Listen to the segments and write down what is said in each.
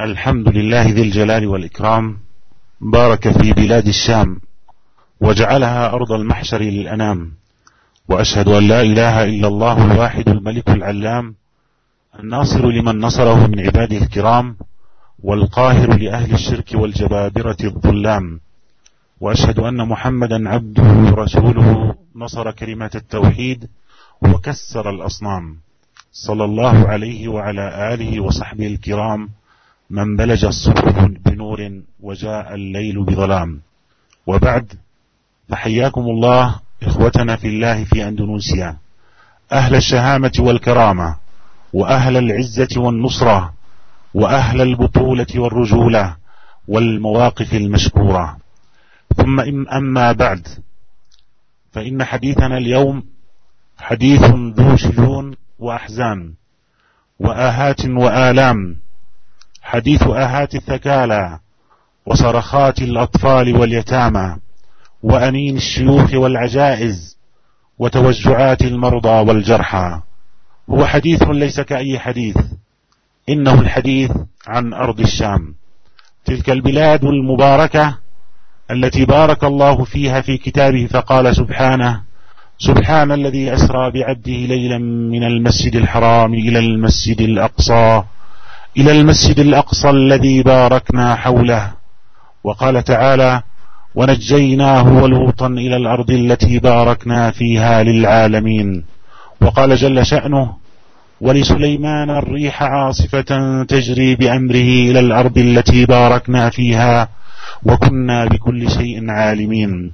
الحمد لله ذي الجلال والإكرام بارك في بلاد الشام وجعلها أرض المحشر للأنام وأشهد أن لا إله إلا الله الواحد الملك العلام الناصر لمن نصره من عباده الكرام والقاهر لأهل الشرك والجبابرة الظلام. وأشهد أن محمدا عبده ورسوله نصر كلمة التوحيد وكسر الأصنام. صلى الله عليه وعلى آله وصحبه الكرام. من بلج الصبح بنور وجاء الليل بظلام. وبعد فحياكم الله إخوتنا في الله في أندونيسيا. أهل الشهامة والكرامة وأهل العزة والنصرة وأهل البطولة والرجولة والمواقف المشكورة. ثم أما بعد فإن حديثنا اليوم حديث ذو شجون وأحزان وآهات وآلام حديث آهات الثكالى وصرخات الأطفال واليتامى وأنين الشيوخ والعجائز وتوجعات المرضى والجرحى. هو حديث ليس كأي حديث إنه الحديث عن أرض الشام. تلك البلاد المباركة التي بارك الله فيها في كتابه فقال سبحانه سبحان الذي أسرى بعبده ليلا من المسجد الحرام إلى المسجد الأقصى. إلى المسجد الأقصى الذي باركنا حوله. وقال تعالى ونجيناه ولوطا إلى الأرض التي باركنا فيها للعالمين. وقال جل شأنه ولسليمان الريح عاصفة تجري بأمره إلى الأرض التي باركنا فيها وكنا بكل شيء عالمين.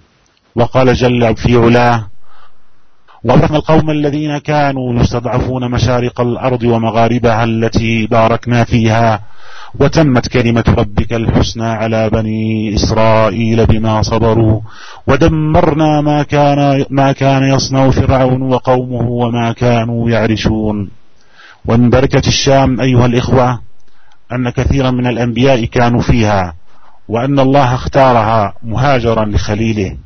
وقال جل في علاه وأورثنا القوم الذين كانوا يستضعفون مشارق الأرض ومغاربها التي باركنا فيها وتمت كلمة ربك الحسنى على بني إسرائيل بما صبروا ودمرنا ما كان ما كان يصنع فرعون وقومه وما كانوا يعرشون ومن بركة الشام أيها الإخوة أن كثيرا من الأنبياء كانوا فيها وأن الله اختارها مهاجرا لخليله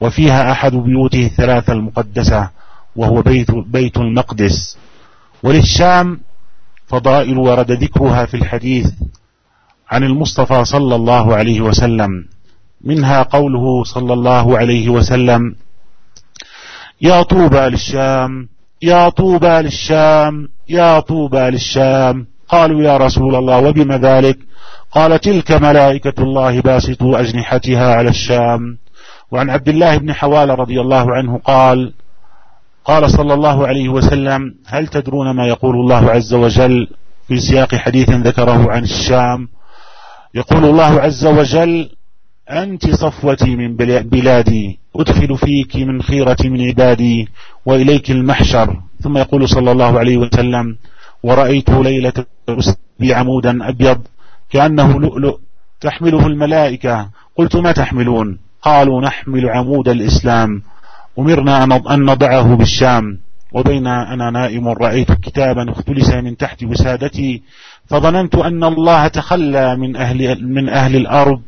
وفيها أحد بيوته الثلاثة المقدسة وهو بيت, بيت المقدس. وللشام فضائل ورد ذكرها في الحديث عن المصطفى صلى الله عليه وسلم. منها قوله صلى الله عليه وسلم يا طوبى للشام يا طوبى للشام يا طوبى للشام. قالوا يا رسول الله وبما ذلك؟ قال تلك ملائكة الله باسطوا أجنحتها على الشام. وعن عبد الله بن حوال رضي الله عنه قال قال صلى الله عليه وسلم هل تدرون ما يقول الله عز وجل في سياق حديث ذكره عن الشام؟ يقول الله عز وجل أنت صفوتي من بلادي أدخل فيك من خيرة من عبادي وإليك المحشر. ثم يقول صلى الله عليه وسلم ورأيت ليلة بعمودا أبيض كأنه لؤلؤ تحمله الملائكة. قلت ما تحملون؟ قالوا نحمل عمود الإسلام. أمرنا أن نضعه بالشام. وبين أنا نائم رأيت كتابا اختلس من تحت وسادتي فظننت أن الله تخلى من أهل, من أهل الأرض.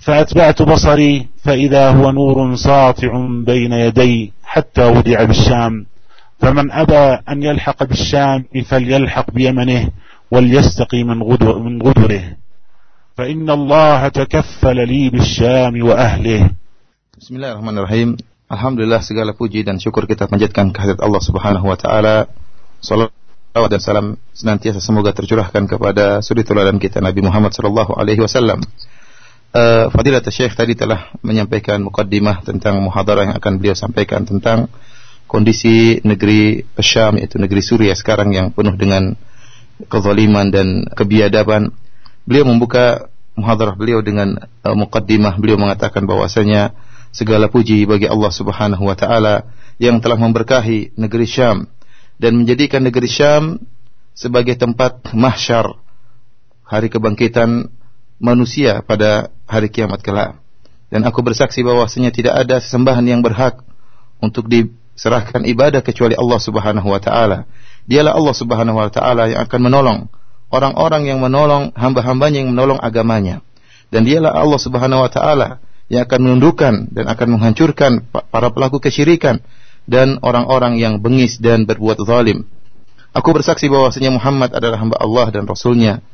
فأتبعت بصري فإذا هو نور ساطع بين يدي حتى وضع بالشام. فمن أبى أن يلحق بالشام فليلحق بيمنه وليستقي من, غدر من غدره. فإن الله تكفل لي بالشام وأهله. Bismillahirrahmanirrahim. Alhamdulillah segala puji dan syukur kita panjatkan kehadirat Allah Subhanahu wa taala. Salawat dan salam senantiasa semoga tercurahkan kepada suri teladan kita Nabi Muhammad sallallahu alaihi wasallam. Uh, Fadilat Syekh tadi telah menyampaikan mukaddimah tentang muhadarah yang akan beliau sampaikan tentang kondisi negeri Syam yaitu negeri Suriah sekarang yang penuh dengan kezaliman dan kebiadaban. Beliau membuka muhadarah beliau dengan uh, mukaddimah beliau mengatakan bahwasanya segala puji bagi Allah Subhanahu wa taala yang telah memberkahi negeri Syam dan menjadikan negeri Syam sebagai tempat mahsyar hari kebangkitan manusia pada hari kiamat kelak. Dan aku bersaksi bahwasanya tidak ada sesembahan yang berhak untuk diserahkan ibadah kecuali Allah Subhanahu wa taala. Dialah Allah Subhanahu wa taala yang akan menolong orang-orang yang menolong hamba-hambanya yang menolong agamanya. Dan dialah Allah Subhanahu wa taala yang akan menundukkan dan akan menghancurkan para pelaku kesyirikan dan orang-orang yang bengis dan berbuat zalim. Aku bersaksi bahwasanya Muhammad adalah hamba Allah dan Rasulnya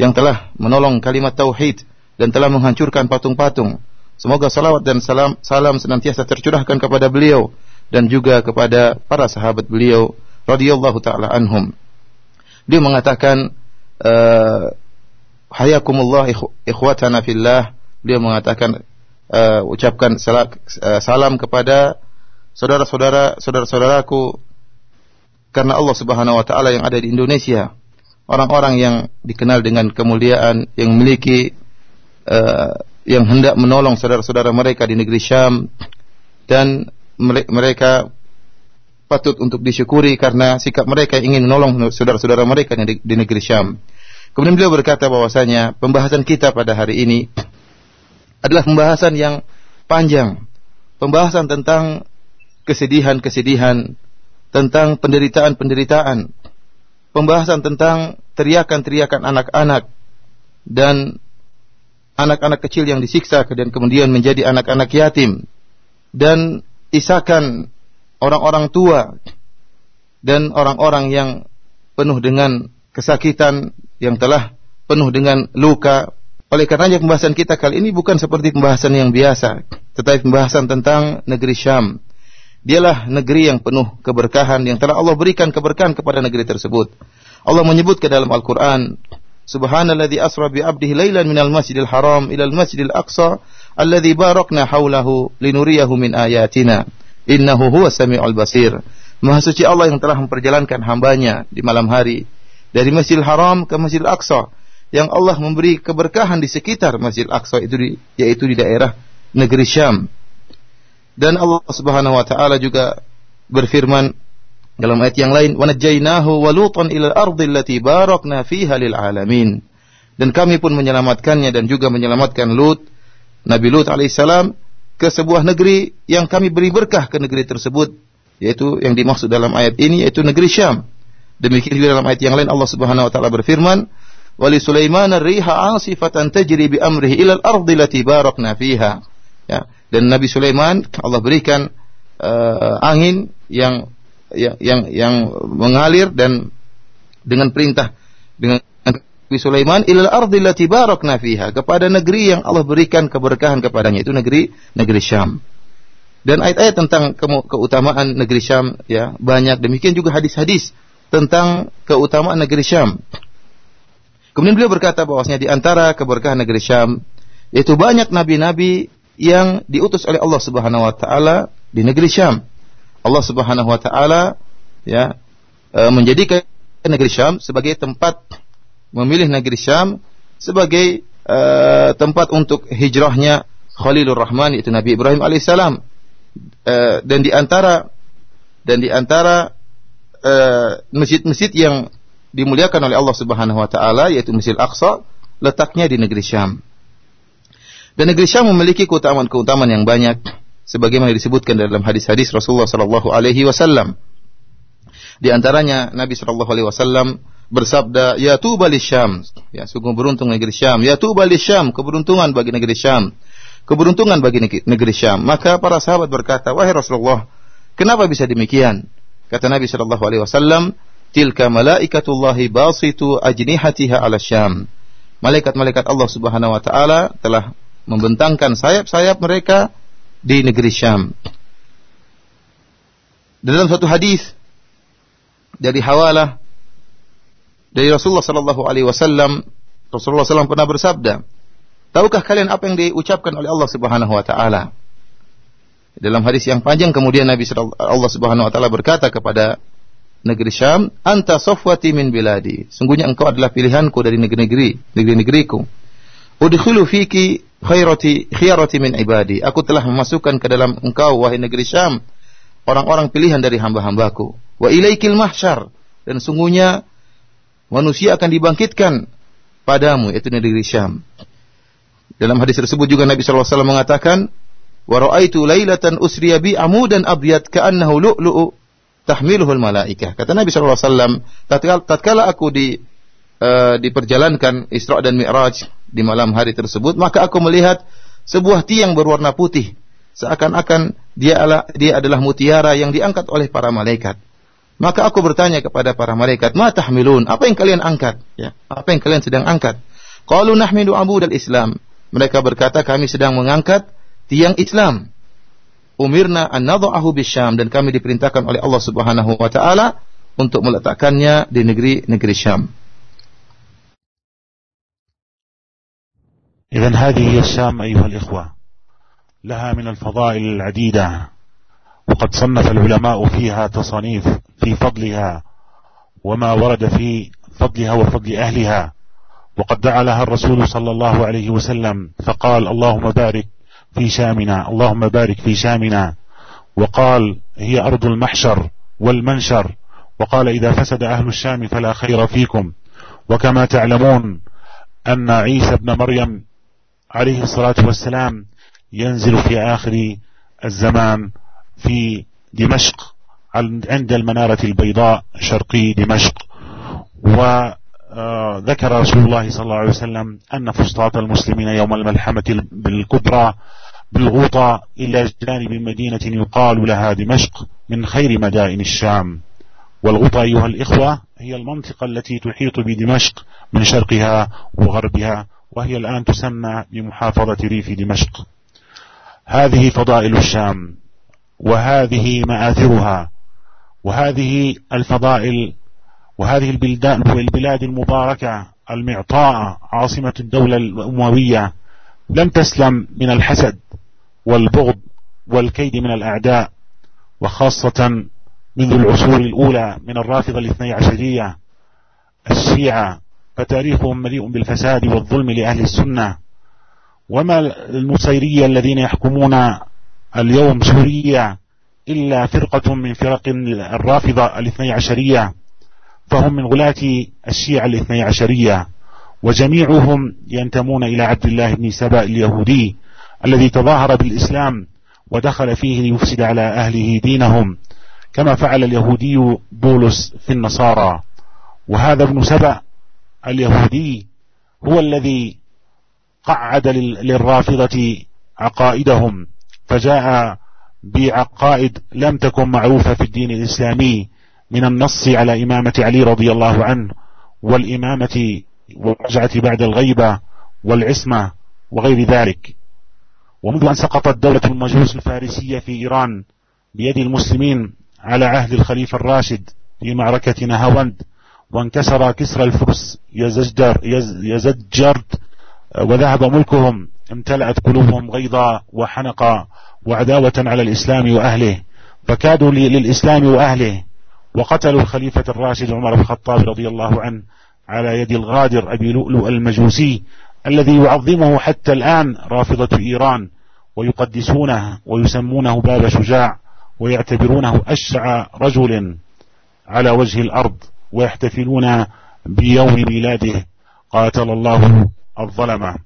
yang telah menolong kalimat tauhid dan telah menghancurkan patung-patung. Semoga salawat dan salam, salam senantiasa tercurahkan kepada beliau dan juga kepada para sahabat beliau radhiyallahu taala anhum. Dia mengatakan uh, hayakumullah ikhwatana fillah. Beliau mengatakan uh, ucapkan salam, uh, salam kepada saudara-saudara saudara-saudaraku karena Allah Subhanahu wa taala yang ada di Indonesia orang-orang yang dikenal dengan kemuliaan yang memiliki uh, yang hendak menolong saudara-saudara mereka di negeri Syam dan mereka patut untuk disyukuri karena sikap mereka ingin menolong saudara-saudara mereka di negeri Syam. Kemudian beliau berkata bahwasanya pembahasan kita pada hari ini adalah pembahasan yang panjang, pembahasan tentang kesedihan-kesedihan, tentang penderitaan-penderitaan, pembahasan tentang teriakan-teriakan anak-anak dan anak-anak kecil yang disiksa dan kemudian menjadi anak-anak yatim dan isakan orang-orang tua dan orang-orang yang penuh dengan kesakitan yang telah penuh dengan luka. Oleh karenanya pembahasan kita kali ini bukan seperti pembahasan yang biasa, tetapi pembahasan tentang negeri Syam Dialah negeri yang penuh keberkahan yang telah Allah berikan keberkahan kepada negeri tersebut. Allah menyebut ke dalam Al-Qur'an, Subhanalladzi asra bi 'abdihi lailan minal masjidil haram ilal masjidil aqsa alladzi barakna haulahu linuriyahu min ayatina. Innahu huwas samiul basir. Maha suci Allah yang telah memperjalankan hambanya di malam hari dari Masjidil Haram ke Masjidil Aqsa yang Allah memberi keberkahan di sekitar Masjidil Aqsa itu di, yaitu di daerah negeri Syam dan Allah Subhanahu wa taala juga berfirman dalam ayat yang lain, "Wa najjaynahu wa lutan ila al-ardi allati barakna fiha lil alamin." Dan kami pun menyelamatkannya dan juga menyelamatkan Lut, Nabi Lut alaihissalam ke sebuah negeri yang kami beri berkah ke negeri tersebut, yaitu yang dimaksud dalam ayat ini yaitu negeri Syam. Demikian juga dalam ayat yang lain Allah Subhanahu wa taala berfirman, "Wa li Sulaiman ar-riha 'asifatan tajri bi amrihi ila al-ardi allati barakna fiha." Ya, dan Nabi Sulaiman Allah berikan uh, angin yang yang yang, yang mengalir dan dengan perintah dengan Nabi Sulaiman ilal ardi allati barakna fiha kepada negeri yang Allah berikan keberkahan kepadanya itu negeri negeri Syam. Dan ayat-ayat tentang ke keutamaan negeri Syam ya banyak demikian juga hadis-hadis tentang keutamaan negeri Syam. Kemudian beliau berkata bahwasanya di antara keberkahan negeri Syam yaitu banyak nabi-nabi yang diutus oleh Allah Subhanahu wa taala di negeri Syam. Allah Subhanahu wa taala ya e, menjadikan negeri Syam sebagai tempat memilih negeri Syam sebagai e, tempat untuk hijrahnya Khalilur Rahman itu Nabi Ibrahim alaihissalam. E, dan di antara dan di antara masjid-masjid yang dimuliakan oleh Allah Subhanahu wa taala yaitu Masjid Al-Aqsa letaknya di negeri Syam. Dan negeri Syam memiliki keutamaan-keutamaan yang banyak sebagaimana disebutkan dalam hadis-hadis Rasulullah sallallahu alaihi wasallam. Di antaranya Nabi sallallahu alaihi wasallam bersabda, "Ya tuba Syam." Ya, sungguh beruntung negeri Syam. Ya tuba Syam, keberuntungan bagi negeri Syam. Keberuntungan bagi negeri Syam. Maka para sahabat berkata, "Wahai Rasulullah, kenapa bisa demikian?" Kata Nabi sallallahu alaihi wasallam, "Tilka malaikatullahi basitu ajnihatiha ala Syam." Malaikat-malaikat Allah Subhanahu wa taala telah membentangkan sayap-sayap mereka di negeri Syam. Dalam satu hadis dari Hawalah dari Rasulullah sallallahu alaihi wasallam, Rasulullah SAW pernah bersabda, "Tahukah kalian apa yang diucapkan oleh Allah Subhanahu wa taala?" Dalam hadis yang panjang kemudian Nabi Allah Subhanahu wa taala berkata kepada negeri Syam, "Anta safwati min biladi." Sungguhnya engkau adalah pilihanku dari negeri-negeri, negeri-negeriku. Udkhulu fiki khairati khiyarati min ibadi. Aku telah memasukkan ke dalam engkau wahai negeri Syam orang-orang pilihan dari hamba-hambaku. Wa ilaikil mahsyar dan sungguhnya manusia akan dibangkitkan padamu yaitu negeri Syam. Dalam hadis tersebut juga Nabi sallallahu alaihi wasallam mengatakan wa raaitu lailatan usriya bi amudan abyad ka'annahu lu'lu'u tahmiluhul malaikah. Kata Nabi sallallahu alaihi wasallam, tatkala aku di uh, diperjalankan Isra dan Mi'raj di malam hari tersebut, maka aku melihat sebuah tiang berwarna putih seakan-akan dia adalah, dia adalah mutiara yang diangkat oleh para malaikat. Maka aku bertanya kepada para malaikat, "Ma tahmilun? Apa yang kalian angkat?" Ya, apa yang kalian sedang angkat? Qalu nahmidu abu dal Islam. Mereka berkata kami sedang mengangkat tiang Islam. Umirna an nadha'ahu bisyam dan kami diperintahkan oleh Allah Subhanahu wa taala untuk meletakkannya di negeri-negeri Syam. إذن هذه هي الشام أيها الإخوة. لها من الفضائل العديدة. وقد صنف العلماء فيها تصانيف في فضلها وما ورد في فضلها وفضل أهلها. وقد دعا لها الرسول صلى الله عليه وسلم فقال اللهم بارك في شامنا اللهم بارك في شامنا. وقال هي أرض المحشر والمنشر. وقال إذا فسد أهل الشام فلا خير فيكم. وكما تعلمون أن عيسى بن مريم عليه الصلاة والسلام ينزل في آخر الزمان في دمشق عند المنارة البيضاء شرقي دمشق. وذكر رسول الله صلى الله عليه وسلم أن فسطاط المسلمين يوم الملحمة الكبرى بالغوطة إلى جانب مدينة يقال لها دمشق من خير مدائن الشام. والغوطة أيها الإخوة هي المنطقة التي تحيط بدمشق من شرقها وغربها وهي الآن تسمى بمحافظة ريف دمشق. هذه فضائل الشام وهذه مآثرها وهذه الفضائل وهذه البلدان والبلاد المباركة المعطاء عاصمة الدولة الأموية لم تسلم من الحسد. والبغض والكيد من الأعداء وخاصة منذ العصور. الأولى من الرافضة الاثني عشرية الشيعة فتاريخهم مليء بالفساد والظلم لأهل السنة. وما النصيرية الذين يحكمون اليوم سوريا إلا فرقة من فرق الرافضة الاثني عشرية فهم من غلاة الشيعة الاثني عشرية وجميعهم ينتمون إلى عبد الله بن سبأ اليهودي. الذي تظاهر بالإسلام ودخل فيه ليفسد على أهله دينهم كما فعل اليهودي بولس في النصارى. وهذا ابن سبأ اليهودي هو الذي قعد للرافضة عقائدهم فجاء بعقائد لم تكن معروفة في الدين الإسلامي من النص على إمامة علي رضي الله عنه والإمامة والرجعة بعد الغيبة والعصمة وغير ذلك. ومنذ أن سقطت دولة المجوس الفارسية في إيران بيد المسلمين على عهد الخليفة الراشد في معركة نهاوند وانكسر كسر الفرس يزجر يزجرت وذهب ملكهم امتلأت قلوبهم غيظا وحنقا وعداوة على الإسلام وأهله فكادوا للإسلام وأهله وقتلوا الخليفة الراشد عمر بن الخطاب رضي الله عنه على يد الغادر أبي لؤلؤ المجوسي الذي يعظمه حتى الآن رافضة إيران ويقدسونه ويسمونه باب شجاع ويعتبرونه أشجع رجل على وجه الأرض ويحتفلون بيوم ميلاده قاتل الله الظلمة.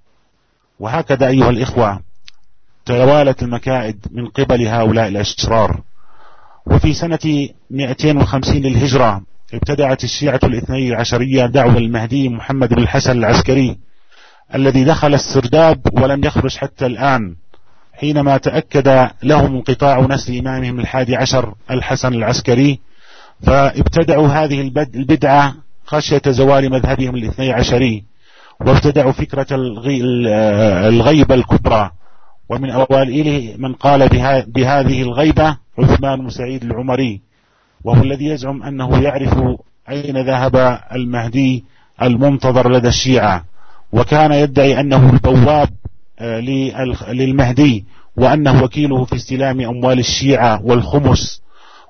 وهكذا أيها الإخوة توالت المكائد من قبل هؤلاء الأشرار. وفي سنة 250 للهجرة ابتدعت الشيعة الاثني عشرية دعوة المهدي محمد بن الحسن العسكري الذي دخل السرداب ولم يخرج حتى الآن حينما تأكد لهم انقطاع نسل إمامهم الحادي عشر الحسن العسكري فابتدعوا هذه البدعة خشية زوال مذهبهم الاثني عشري وابتدعوا فكرة الغيبة الكبرى. ومن أوائله من قال بهذه الغيبة عثمان سعيد العمري وهو الذي يزعم أنه يعرف أين ذهب المهدي المنتظر لدى الشيعة. وكان يدعي أنه البواب آه، للمهدي وأنه وكيله في استلام أموال الشيعة والخمس.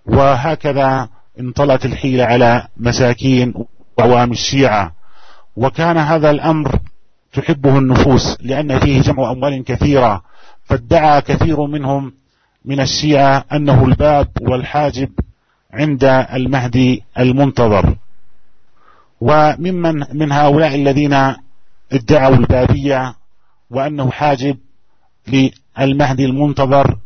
وهكذا انطلت الحيلة على مساكين وعوام الشيعة. وكان هذا الأمر تحبه النفوس لأن فيه جمع أموال كثيرة. فادعى كثير منهم من الشيعة أنه الباب والحاجب عند المهدي المنتظر. وممن من هؤلاء الذين ادعوا البابية وأنه حاجب للمهدي المنتظر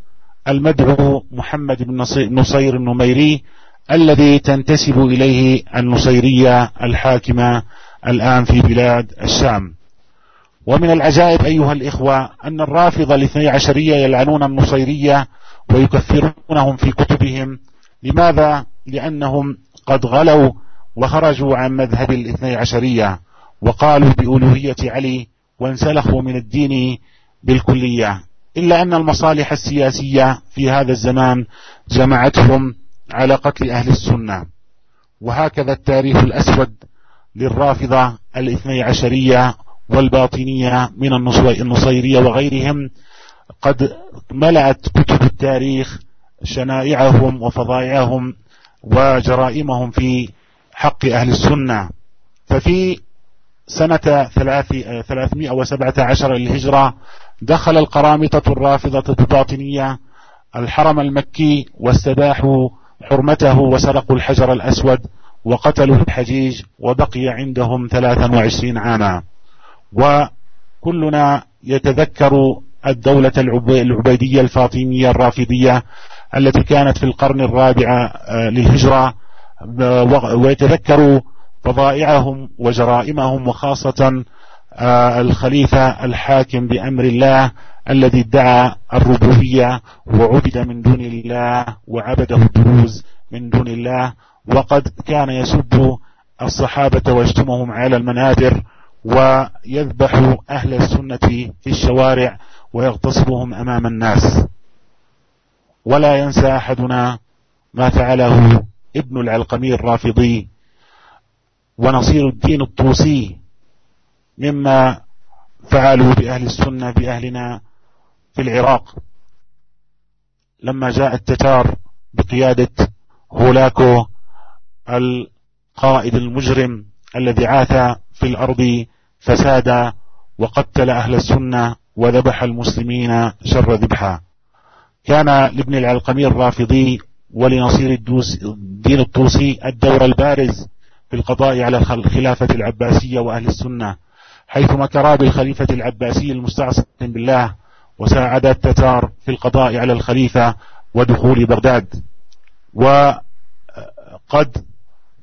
المدعو محمد بن نصير النميري الذي تنتسب إليه النصيرية الحاكمة الآن في بلاد الشام. ومن العجائب أيها الإخوة أن الرافضة الاثني عشرية يلعنون النصيرية ويكفرونهم في كتبهم. لماذا؟ لأنهم قد غلوا وخرجوا عن مذهب الاثني عشرية. وقالوا بألوهية علي وانسلخوا من الدين بالكلية إلا أن المصالح السياسية في هذا الزمان جمعتهم على قتل أهل السنة. وهكذا التاريخ الأسود للرافضة الاثني عشرية والباطنية من النصيرية وغيرهم قد ملأت كتب التاريخ شنائعهم وفظائعهم وجرائمهم في حق أهل السنة. ففي سنة ثلاثمائة وسبعة عشر للهجرة دخل القرامطة الرافضة الباطنية الحرم المكي واستباحوا حرمته وسرقوا الحجر الأسود وقتلوا الحجيج وبقي عندهم 23 عاما. وكلنا يتذكر الدولة العبيدية الفاطمية الرافضية التي كانت في القرن الرابع آه، للهجرة ويتذكر فضائعهم وجرائمهم وخاصة آه، الخليفة الحاكم بأمر الله الذي ادعى الربوبية وعبد من دون الله وعبده الدروز من دون الله. وقد كان يسب الصحابة ويشتمهم على المنابر ويذبح أهل السنة في الشوارع ويغتصبهم أمام الناس. ولا ينسى أحدنا ما فعله ابن العلقمي الرافضي ونصير الدين الطوسي مما فعلوا بأهل السنة بأهلنا في العراق. لما جاء التتار بقيادة هولاكو القائد المجرم الذي عاث في الأرض فسادا وقتل أهل السنة وذبح المسلمين شر ذبحا. كان لابن العلقمي الرافضي ولنصير الدين الطوسي الدور البارز في القضاء على الخلافة العباسية وأهل السنة حيث مكرا بالخليفة العباسي المستعصم بالله وساعد التتار في القضاء على الخليفة ودخول بغداد. وقد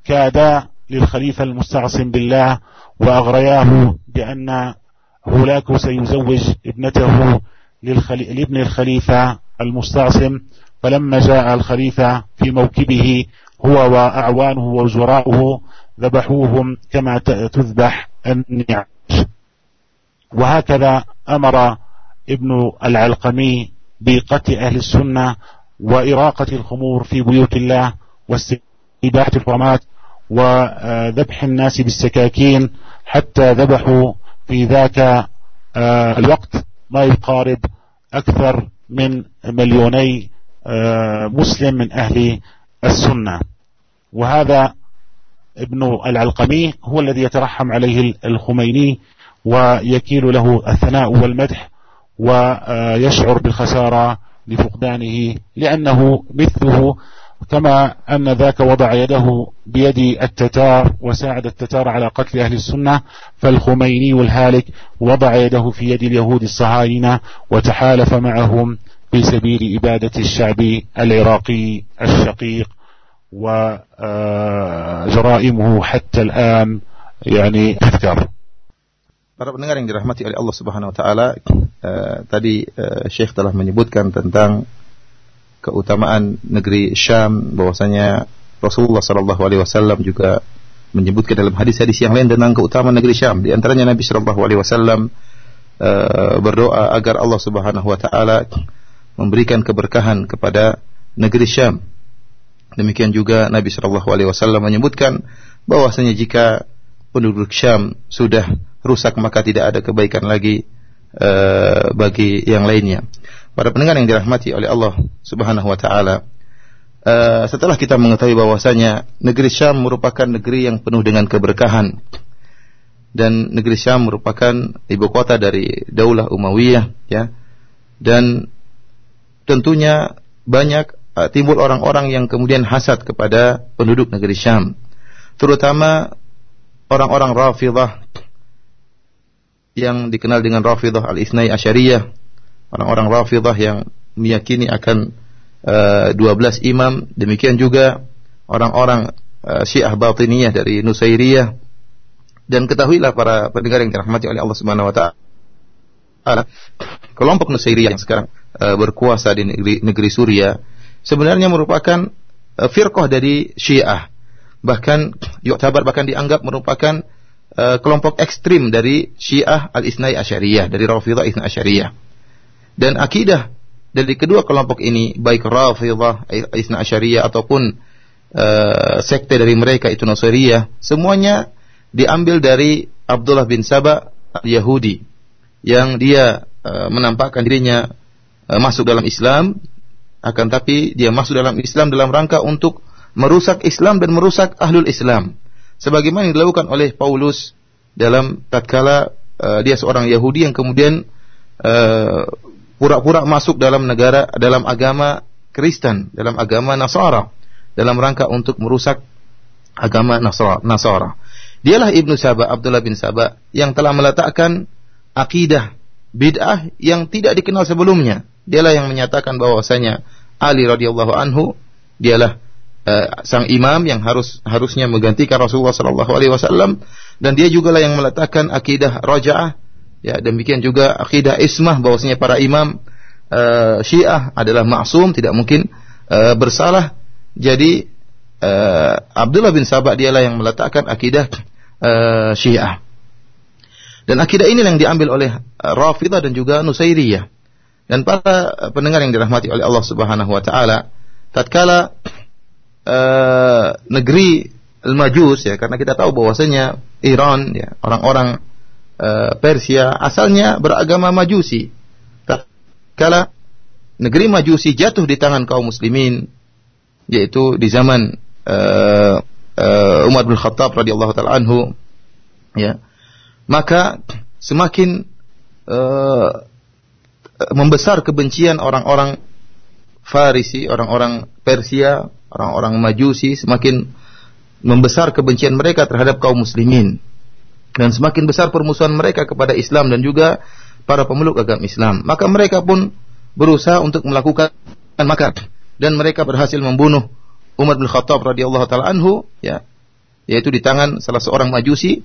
كادا للخليفة المستعصم بالله وأغرياه بأن هولاكو سيزوج ابنته لابن الخليفة المستعصم فلما جاء الخليفة في موكبه هو وأعوانه ووزراؤه ذبحوهم كما تذبح النعش وهكذا أمر ابن العلقمي بقتل أهل السنة وإراقة الخمور في بيوت الله واستباحة الحرمات وذبح الناس بالسكاكين حتى ذبحوا في ذاك آه، الوقت ما يقارب أكثر من مليوني آه، مسلم من أهل السنة. وهذا ابن العلقمي هو الذي يترحم عليه الخميني ويكيل له الثناء والمدح ويشعر بالخسارة لفقدانه لأنه مثله كما أن ذاك وضع يده بيد التتار وساعد التتار على قتل أهل السنة فالخميني الهالك وضع يده في يد اليهود الصهاينة وتحالف معهم في سبيل إبادة الشعب العراقي الشقيق. وجرائمه حتى الآن يعني تذكر Para pendengar yang dirahmati oleh Allah Subhanahu wa taala, uh, tadi uh, Syekh telah menyebutkan tentang keutamaan negeri Syam bahwasanya Rasulullah sallallahu alaihi wasallam juga menyebutkan dalam hadis-hadis yang lain tentang keutamaan negeri Syam. Di antaranya Nabi sallallahu alaihi wasallam uh, berdoa agar Allah Subhanahu wa taala memberikan keberkahan kepada negeri Syam. Demikian juga Nabi sallallahu alaihi wasallam menyebutkan bahwasanya jika penduduk Syam sudah rusak maka tidak ada kebaikan lagi uh, bagi yang lainnya. Para pendengar yang dirahmati oleh Allah Subhanahu wa taala, uh, setelah kita mengetahui bahwasanya negeri Syam merupakan negeri yang penuh dengan keberkahan dan negeri Syam merupakan ibu kota dari Daulah Umayyah ya. Dan tentunya banyak uh, timbul orang-orang yang kemudian hasad kepada penduduk negeri Syam. Terutama orang-orang Rafidah yang dikenal dengan Rafidah al-Ithnai Asyariyah, orang-orang Rafidah yang meyakini akan uh, eh, 12 imam, demikian juga orang-orang uh, Syiah Batiniyah dari Nusairiyah. Dan ketahuilah para pendengar yang dirahmati oleh Allah Subhanahu wa taala kelompok Nusairiyah yang sekarang uh, berkuasa di negeri, negeri Suria sebenarnya merupakan uh, firqah dari Syiah bahkan yuktabar bahkan dianggap merupakan uh, kelompok ekstrim dari Syiah Al-Isnai Asyariyah, dari Rafidah Isnai Asyariyah. Dan akidah dari kedua kelompok ini, baik Rafidah Isnai Asyariyah ataupun uh, sekte dari mereka itu Nasiriyah, semuanya diambil dari Abdullah bin Saba Yahudi yang dia uh, menampakkan dirinya uh, masuk dalam Islam akan tapi dia masuk dalam Islam dalam rangka untuk merusak Islam dan merusak ahlul Islam sebagaimana yang dilakukan oleh Paulus dalam tatkala uh, dia seorang Yahudi yang kemudian uh, pura-pura masuk dalam negara dalam agama Kristen, dalam agama Nasara, dalam rangka untuk merusak agama. Nasara. Dialah Ibnu Saba, Abdullah bin Saba yang telah meletakkan akidah bid'ah yang tidak dikenal sebelumnya. Dialah yang menyatakan bahwasanya Ali radhiyallahu anhu dialah uh, sang imam yang harus harusnya menggantikan Rasulullah sallallahu alaihi wasallam dan dia juga lah yang meletakkan akidah rajaah ya demikian juga akidah ismah bahwasanya para imam uh, Syiah adalah maksum tidak mungkin uh, bersalah. Jadi uh, Abdullah bin Sabah dialah yang meletakkan akidah uh, Syiah. Dan akidah ini yang diambil oleh Rafidah dan juga Nusairiyah dan para pendengar yang dirahmati oleh Allah Subhanahu wa taala tatkala uh, negeri Al-Majus ya karena kita tahu bahwasanya Iran ya orang-orang uh, Persia asalnya beragama Majusi. Kala negeri Majusi jatuh di tangan kaum muslimin yaitu di zaman uh, Umar bin Khattab radhiyallahu taala anhu ya maka semakin membesar kebencian orang-orang Farisi, orang-orang Persia orang-orang Majusi semakin membesar kebencian mereka terhadap kaum muslimin dan semakin besar permusuhan mereka kepada Islam dan juga para pemeluk agama Islam. Maka mereka pun berusaha untuk melakukan makar dan mereka berhasil membunuh Umar bin Khattab radhiyallahu taala anhu ya yaitu di tangan salah seorang Majusi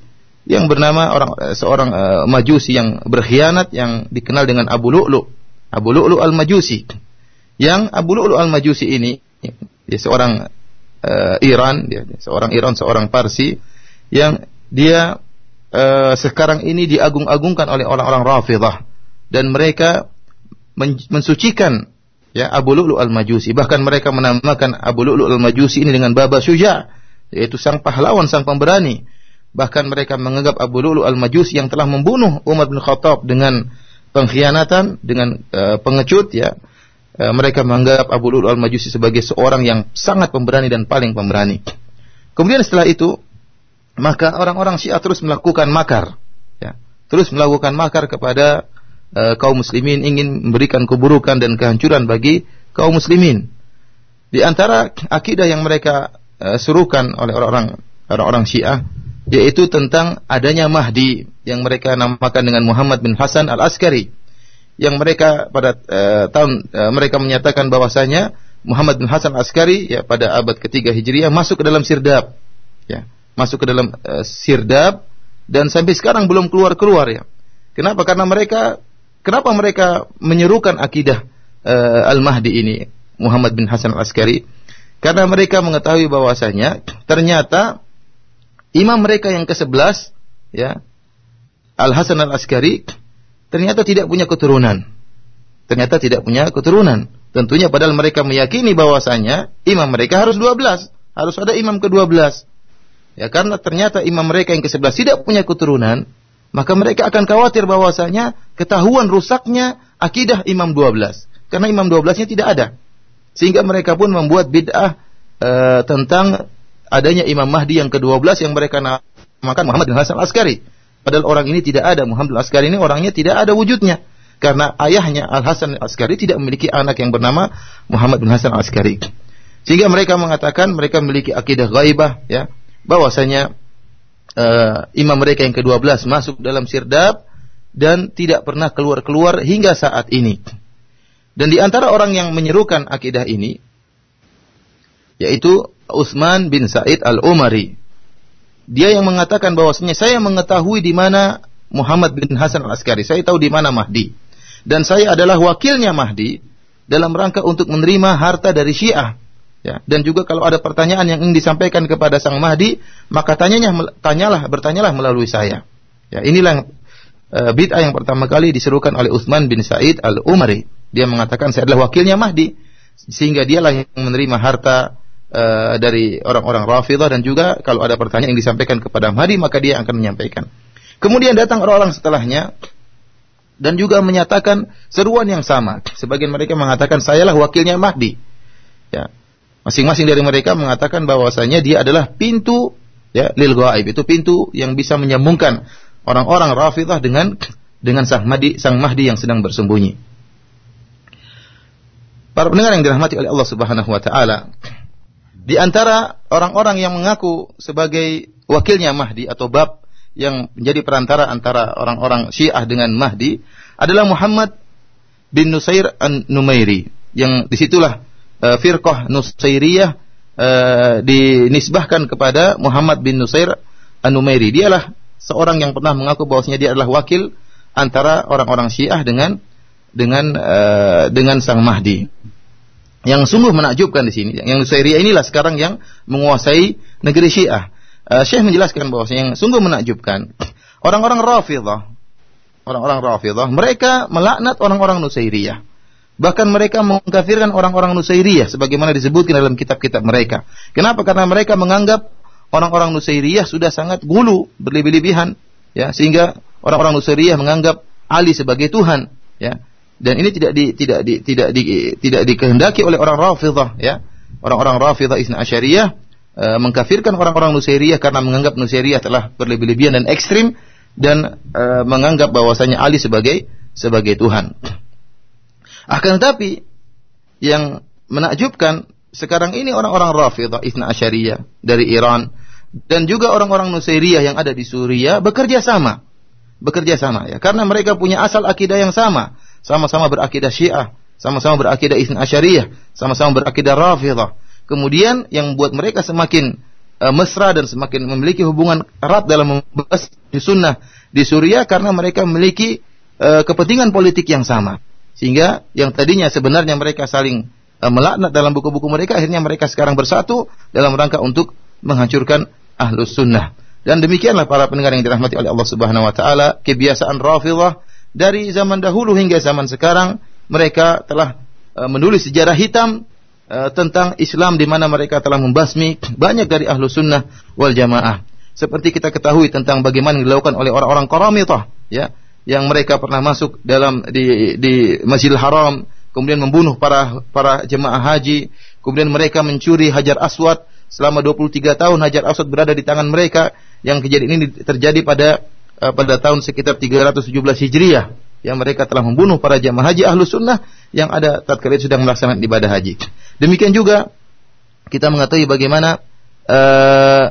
yang bernama orang eh, seorang uh, Majusi yang berkhianat yang dikenal dengan Abu Lu'lu. Abu Lu'lu al-Majusi. Yang Abu Lu'lu al-Majusi ini dia seorang uh, Iran, dia, seorang Iran, seorang Parsi yang dia uh, sekarang ini diagung-agungkan oleh orang-orang Rafidah dan mereka men mensucikan ya Abu Lu'lu al-Majusi. Bahkan mereka menamakan Abu Lu'lu al-Majusi ini dengan Baba Syuja, yaitu sang pahlawan, sang pemberani. Bahkan mereka menganggap Abu Lu'lu al-Majusi yang telah membunuh Umar bin Khattab dengan pengkhianatan, dengan uh, pengecut ya, Eh, mereka menganggap Abu Lu'lu al-Majusi sebagai seorang yang sangat pemberani dan paling pemberani. Kemudian setelah itu, maka orang-orang Syiah terus melakukan makar, ya, terus melakukan makar kepada uh, kaum muslimin ingin memberikan keburukan dan kehancuran bagi kaum muslimin. Di antara akidah yang mereka uh, suruhkan oleh orang-orang orang-orang Syiah yaitu tentang adanya Mahdi yang mereka namakan dengan Muhammad bin Hasan al-Askari yang mereka pada uh, tahun uh, mereka menyatakan bahwasanya Muhammad bin Hasan Askari ya pada abad ketiga Hijriah masuk ke dalam sirdab ya masuk ke dalam uh, sirdab dan sampai sekarang belum keluar-keluar ya. Kenapa? Karena mereka kenapa mereka menyerukan akidah uh, Al-Mahdi ini Muhammad bin Hasan Askari karena mereka mengetahui bahwasanya ternyata imam mereka yang ke-11 ya Al Hasan Al Askari ternyata tidak punya keturunan. Ternyata tidak punya keturunan. Tentunya padahal mereka meyakini bahwasanya imam mereka harus 12, harus ada imam ke-12. Ya karena ternyata imam mereka yang ke-11 tidak punya keturunan, maka mereka akan khawatir bahwasanya ketahuan rusaknya akidah imam 12. Karena imam 12-nya tidak ada. Sehingga mereka pun membuat bid'ah e, tentang adanya imam Mahdi yang ke-12 yang mereka namakan Muhammad bin Hasan Askari. Padahal orang ini tidak ada. Muhammad Al-Askari ini orangnya tidak ada wujudnya. Karena ayahnya Al-Hasan Al-Askari tidak memiliki anak yang bernama Muhammad bin Hasan Al-Askari. Sehingga mereka mengatakan mereka memiliki akidah gaibah ya, bahwasanya uh, imam mereka yang ke-12 masuk dalam sirdab dan tidak pernah keluar-keluar hingga saat ini. Dan di antara orang yang menyerukan akidah ini yaitu Utsman bin Said Al-Umari dia yang mengatakan bahwasanya saya mengetahui di mana Muhammad bin Hasan al-Askari. Saya tahu di mana Mahdi. Dan saya adalah wakilnya Mahdi dalam rangka untuk menerima harta dari Syiah. Ya, dan juga kalau ada pertanyaan yang ingin disampaikan kepada Sang Mahdi, maka tanyanya tanyalah bertanyalah melalui saya. Ya, inilah uh, bid'ah yang pertama kali diserukan oleh Utsman bin Said Al-Umari. Dia mengatakan saya adalah wakilnya Mahdi sehingga dialah yang menerima harta uh, dari orang-orang Rafidah dan juga kalau ada pertanyaan yang disampaikan kepada Mahdi maka dia akan menyampaikan. Kemudian datang orang-orang setelahnya dan juga menyatakan seruan yang sama. Sebagian mereka mengatakan sayalah wakilnya Mahdi. Ya, Masing-masing dari mereka mengatakan bahwasanya dia adalah pintu ya lil gaib itu pintu yang bisa menyambungkan orang-orang Rafidah dengan dengan sang Mahdi sang Mahdi yang sedang bersembunyi. Para pendengar yang dirahmati oleh Allah Subhanahu wa taala, di antara orang-orang yang mengaku sebagai wakilnya Mahdi atau bab yang menjadi perantara antara orang-orang Syiah dengan Mahdi adalah Muhammad bin Nusair an-Numairi yang di situlah uh, firqah Nusairiyah uh, dinisbahkan kepada Muhammad bin Nusair An-Numairi. Dialah seorang yang pernah mengaku bahwasanya dia adalah wakil antara orang-orang Syiah dengan dengan uh, dengan Sang Mahdi. Yang sungguh menakjubkan di sini, yang Nusairiyah inilah sekarang yang menguasai negeri Syiah. Uh, Syekh menjelaskan bahwasanya yang sungguh menakjubkan orang-orang Rafidhah, orang-orang Rafidhah, mereka melaknat orang-orang Nusairiyah. Bahkan mereka mengkafirkan orang-orang Nusairiyah sebagaimana disebutkan dalam kitab-kitab mereka. Kenapa? Karena mereka menganggap orang-orang Nusairiyah sudah sangat gulu, berlebih-lebihan, ya, sehingga orang-orang Nusairiyah menganggap Ali sebagai Tuhan, ya. Dan ini tidak di, tidak di, tidak di, tidak dikehendaki oleh orang Rafidhah, ya. Orang-orang Rafidhah Isna Asyariyah e, mengkafirkan orang-orang Nusairiyah karena menganggap Nusairiyah telah berlebih-lebihan dan ekstrim dan e, menganggap bahwasanya Ali sebagai sebagai Tuhan. Akan tetapi yang menakjubkan sekarang ini orang-orang Rafidah Isna Asyariyah dari Iran dan juga orang-orang Nusairiyah yang ada di Suriah bekerja sama. Bekerja sama ya karena mereka punya asal akidah yang sama, sama-sama berakidah Syiah, sama-sama berakidah Isna Asyariyah, sama-sama berakidah Rafidah. Kemudian yang membuat mereka semakin uh, mesra dan semakin memiliki hubungan erat dalam membahas di sunnah di Suriah karena mereka memiliki uh, kepentingan politik yang sama. Sehingga yang tadinya sebenarnya mereka saling uh, melaknat dalam buku-buku mereka, akhirnya mereka sekarang bersatu dalam rangka untuk menghancurkan ahlus sunnah. Dan demikianlah para pendengar yang dirahmati oleh Allah Subhanahu wa taala, kebiasaan Rafidhah dari zaman dahulu hingga zaman sekarang mereka telah uh, menulis sejarah hitam uh, tentang Islam di mana mereka telah membasmi banyak dari ahlus sunnah wal jamaah. Seperti kita ketahui tentang bagaimana dilakukan oleh orang-orang Qaramitah, ya, yang mereka pernah masuk dalam di di Masjidil Haram kemudian membunuh para para jemaah haji kemudian mereka mencuri Hajar Aswad selama 23 tahun Hajar Aswad berada di tangan mereka yang kejadian ini terjadi pada uh, pada tahun sekitar 317 Hijriah yang mereka telah membunuh para jemaah haji ahlu sunnah yang ada tatkala sedang melaksanakan ibadah haji demikian juga kita mengetahui bagaimana uh,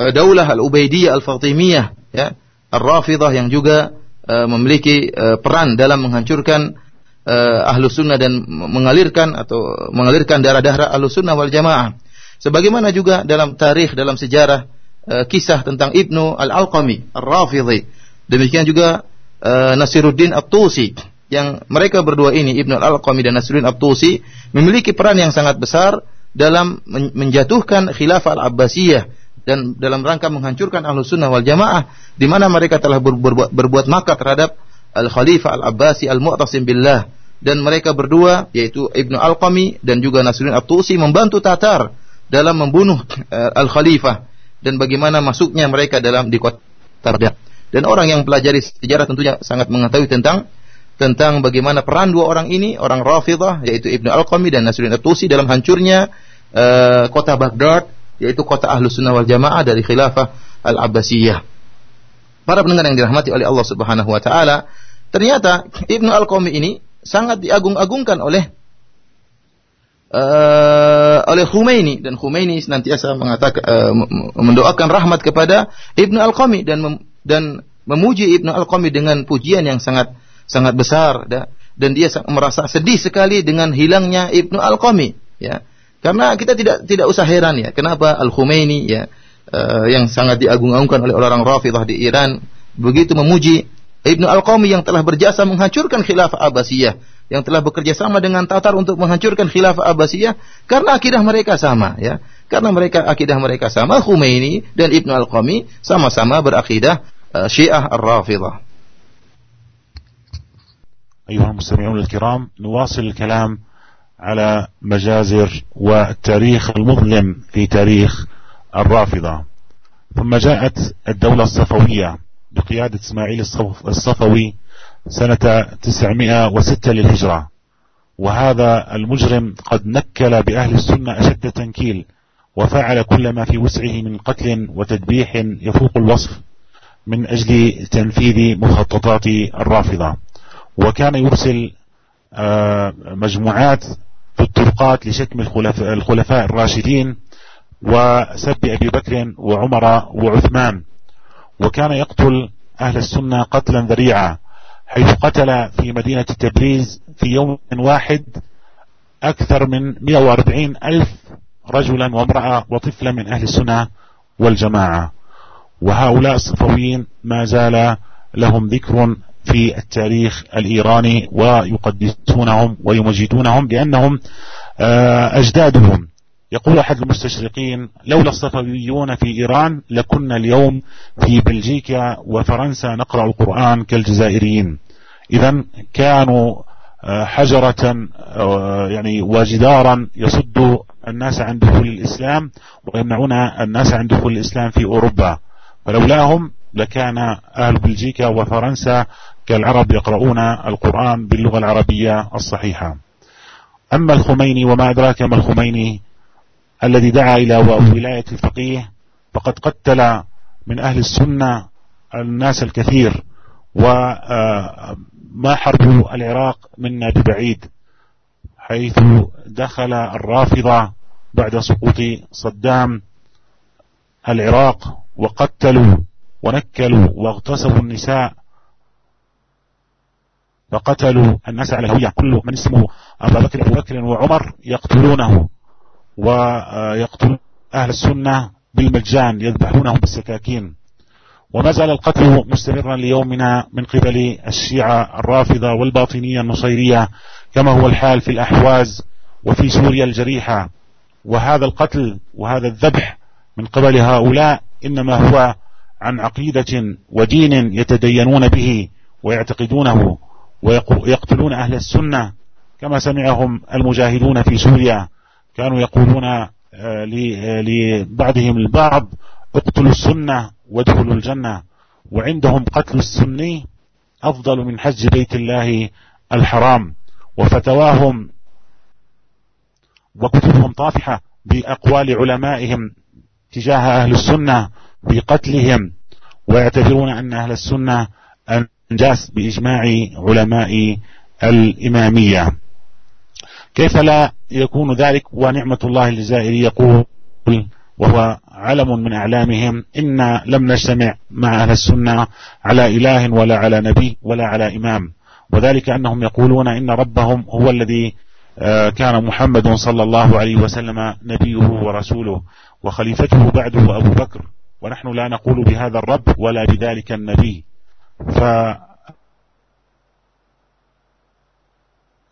Daulah Al-Ubaidiyah Al-Fatimiyah ya Ar-Rafidah yang juga uh, memiliki uh, peran dalam menghancurkan uh, ahlu sunnah dan mengalirkan atau mengalirkan darah-darah ahlu sunnah wal jamaah. Sebagaimana juga dalam tarikh, dalam sejarah uh, kisah tentang Ibnu Al-Alqami, Ar-Rafidhi. Demikian juga uh, Nasiruddin At-Tusi yang mereka berdua ini Ibnu Al-Alqami dan Nasiruddin At-Tusi memiliki peran yang sangat besar dalam menjatuhkan khilafah Al-Abbasiyah dan dalam rangka menghancurkan ahlu sunnah wal jamaah di mana mereka telah berbuat, berbuat maka terhadap al khalifah al abbasi al mu'tasim billah dan mereka berdua yaitu ibnu al qami dan juga Nasruddin At-Tusi membantu Tatar dalam membunuh uh, al khalifah dan bagaimana masuknya mereka dalam di kota Baghdad dan orang yang pelajari sejarah tentunya sangat mengetahui tentang tentang bagaimana peran dua orang ini orang Rafidah yaitu Ibnu Al-Qami dan Nasruddin At-Tusi dalam hancurnya uh, kota Baghdad yaitu kota Ahlus Sunnah wal Jamaah dari khilafah Al-Abbasiyah. Para pendengar yang dirahmati oleh Allah Subhanahu wa taala, ternyata Ibnu Al-Qami ini sangat diagung-agungkan oleh uh, oleh Khomeini dan Khomeini senantiasa mengatakan uh, mendoakan rahmat kepada Ibnu Al-Qami dan mem, dan memuji Ibnu Al-Qami dengan pujian yang sangat sangat besar dan dan dia merasa sedih sekali dengan hilangnya Ibnu Al-Qami ya. Karena kita tidak tidak usah heran ya, kenapa Al Khomeini ya uh, yang sangat diagung-agungkan oleh orang Rafidah di Iran begitu memuji Ibnu Al-Qami yang telah berjasa menghancurkan khilafah Abbasiyah yang telah bekerja sama dengan Tatar untuk menghancurkan khilafah Abbasiyah karena akidah mereka sama ya. Karena mereka akidah mereka sama, Khomeini dan Ibnu Al-Qami sama-sama berakidah uh, Syiah Ar-Rafidah. أيها المستمعون الكرام نواصل الكلام على مجازر والتاريخ المظلم في تاريخ الرافضة ثم جاءت الدولة الصفوية بقيادة اسماعيل الصفوي سنة 906 للهجرة. وهذا المجرم قد نكل بأهل السنة أشد تنكيل وفعل كل ما في وسعه من قتل وتدبيح يفوق الوصف من أجل تنفيذ مخططات الرافضة. وكان يرسل آه، مجموعات في الطرقات لشتم الخلفاء الراشدين وسب أبي بكر وعمر وعثمان. وكان يقتل أهل السنة قتلا ذريعا. حيث قتل في مدينة تبريز في يوم واحد أكثر من 140 ألف رجلا وامرأة وطفلا من أهل السنة والجماعة. وهؤلاء الصفويين ما زال لهم ذكر في التاريخ الإيراني ويقدسونهم ويمجدونهم بأنهم آه، أجدادهم. يقول أحد المستشرقين لولا الصفويون في إيران لكنا اليوم في بلجيكا وفرنسا نقرأ القرآن كالجزائريين. إذا كانوا آه، حجرة آه، يعني وجدارا يصد الناس عن دخول الإسلام ويمنعون الناس عن دخول الإسلام في أوروبا. فلولاهم لكان أهل بلجيكا وفرنسا كالعرب يقرؤون القرآن باللغة العربية الصحيحة. أما الخميني وما أدراك ما الخميني؟ الذي دعا إلى ولاية الفقيه فقد قتل من أهل السنة الناس الكثير وما حرب العراق منا ببعيد حيث دخل الرافضة بعد سقوط صدام العراق وقتلوا ونكلوا واغتصبوا النساء فقتلوا الناس على الهوية كل من اسمه أبا بكر أبو بكر وعمر يقتلونه. ويقتلون أهل السنة بالمجان يذبحونهم بالسكاكين. وما زال القتل مستمرا ليومنا من قبل الشيعة الرافضة والباطنية النصيرية كما هو الحال في الأحواز وفي سوريا الجريحة. وهذا القتل وهذا الذبح من قبل هؤلاء إنما هو عن عقيدة ودين يتدينون به ويعتقدونه ويقتلون أهل السنة كما سمعهم المجاهدون في سوريا. كانوا يقولون آه، لبعضهم البعض اقتلوا السنة وادخلوا الجنة وعندهم قتل السني أفضل من حج بيت الله الحرام. وفتواهم وكتبهم طافحة بأقوال علمائهم تجاه أهل السنة بقتلهم ويعتبرون أن أهل السنة أنجاس بإجماع علماء الإمامية. كيف لا يكون ذلك ونعمة الله الجزائري يقول وهو علم من أعلامهم إنا لم نجتمع مع أهل السنة على إله ولا على نبي ولا على إمام. وذلك أنهم يقولون إن ربهم هو الذي آه، كان محمد صلى الله عليه وسلم نبيه ورسوله وخليفته بعده أبو بكر. ونحن لا نقول بهذا الرب ولا بذلك النبي.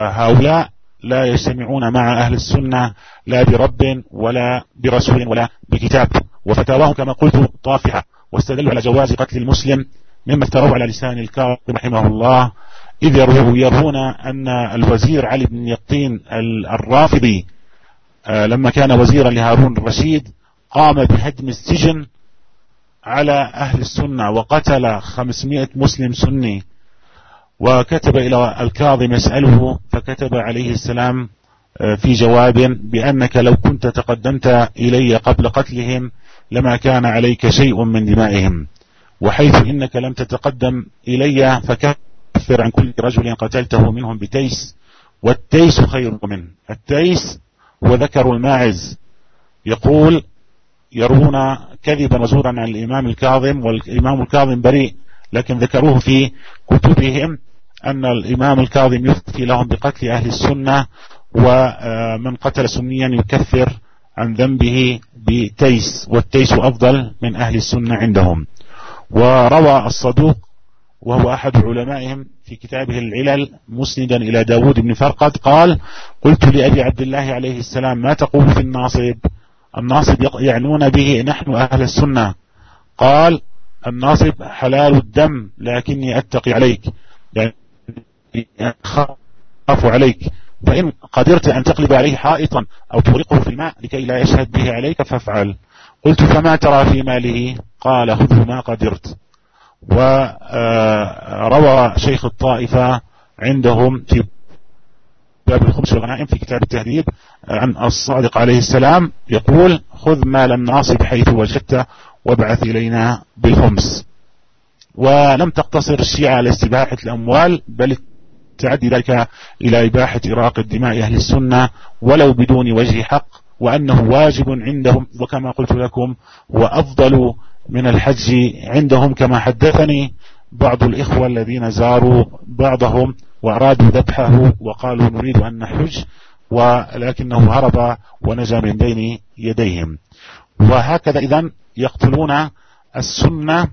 فهؤلاء لا يجتمعون مع أهل السنة لا برب ولا برسول ولا بكتاب. وفتاواهم كما قلت طافحة. واستدلوا على جواز قتل المسلم مما افتروا على لسان الكاظم رحمه الله. إذ يرون أن الوزير علي بن يقطين الرافضي آه، لما كان وزيرا لهارون الرشيد قام بهدم السجن على أهل السنة وقتل 500 مسلم سني. وكتب إلى الكاظم يسأله فكتب عليه السلام آه، في جواب بأنك لو كنت تقدمت إلي قبل قتلهم لما كان عليك شيء من دمائهم وحيث إنك لم تتقدم إلي فكفر عن كل رجل قتلته منهم بتيس والتيس خير منه. التيس هو ذكر الماعز. يقول يروون كذبا وزورا عن الإمام الكاظم والإمام الكاظم بريء لكن ذكروه في كتبهم. أن الإمام الكاظم يفتي لهم بقتل أهل السنة ومن قتل سنيا يكفر عن ذنبه بتيس والتيس أفضل من أهل السنة عندهم. وروى الصدوق وهو أحد علمائهم في كتابه العلل مسندا إلى داود بن فرقد قال قلت لأبي عبد الله عليه السلام ما تقول في الناصب؟ الناصب يعنون به نحن أهل السنة. قال الناصب حلال الدم لكني أتقي عليك. أخاف عليك. فإن قدرت أن تقلب عليه حائطا أو تغرقه في الماء لكي لا يشهد به عليك فافعل. قلت فما ترى في ماله؟ قال خذه ما قدرت. وروى شيخ الطائفة عندهم في باب الخمس والغنائم في كتاب التهذيب عن الصادق عليه السلام يقول خذ مال الناصب حيث وجدته وابعث إلينا بالخمس ولم تقتصر الشيعة على استباحة الأموال بل تعدي ذلك إلى إباحة إراق الدماء أهل السنة ولو بدون وجه حق وأنه واجب عندهم وكما قلت لكم وأفضل من الحج عندهم كما حدثني بعض الإخوة الذين زاروا بعضهم وأرادوا ذبحه وقالوا نريد أن نحج ولكنه هرب ونجا من بين يديهم. وهكذا إذا يقتلون السنة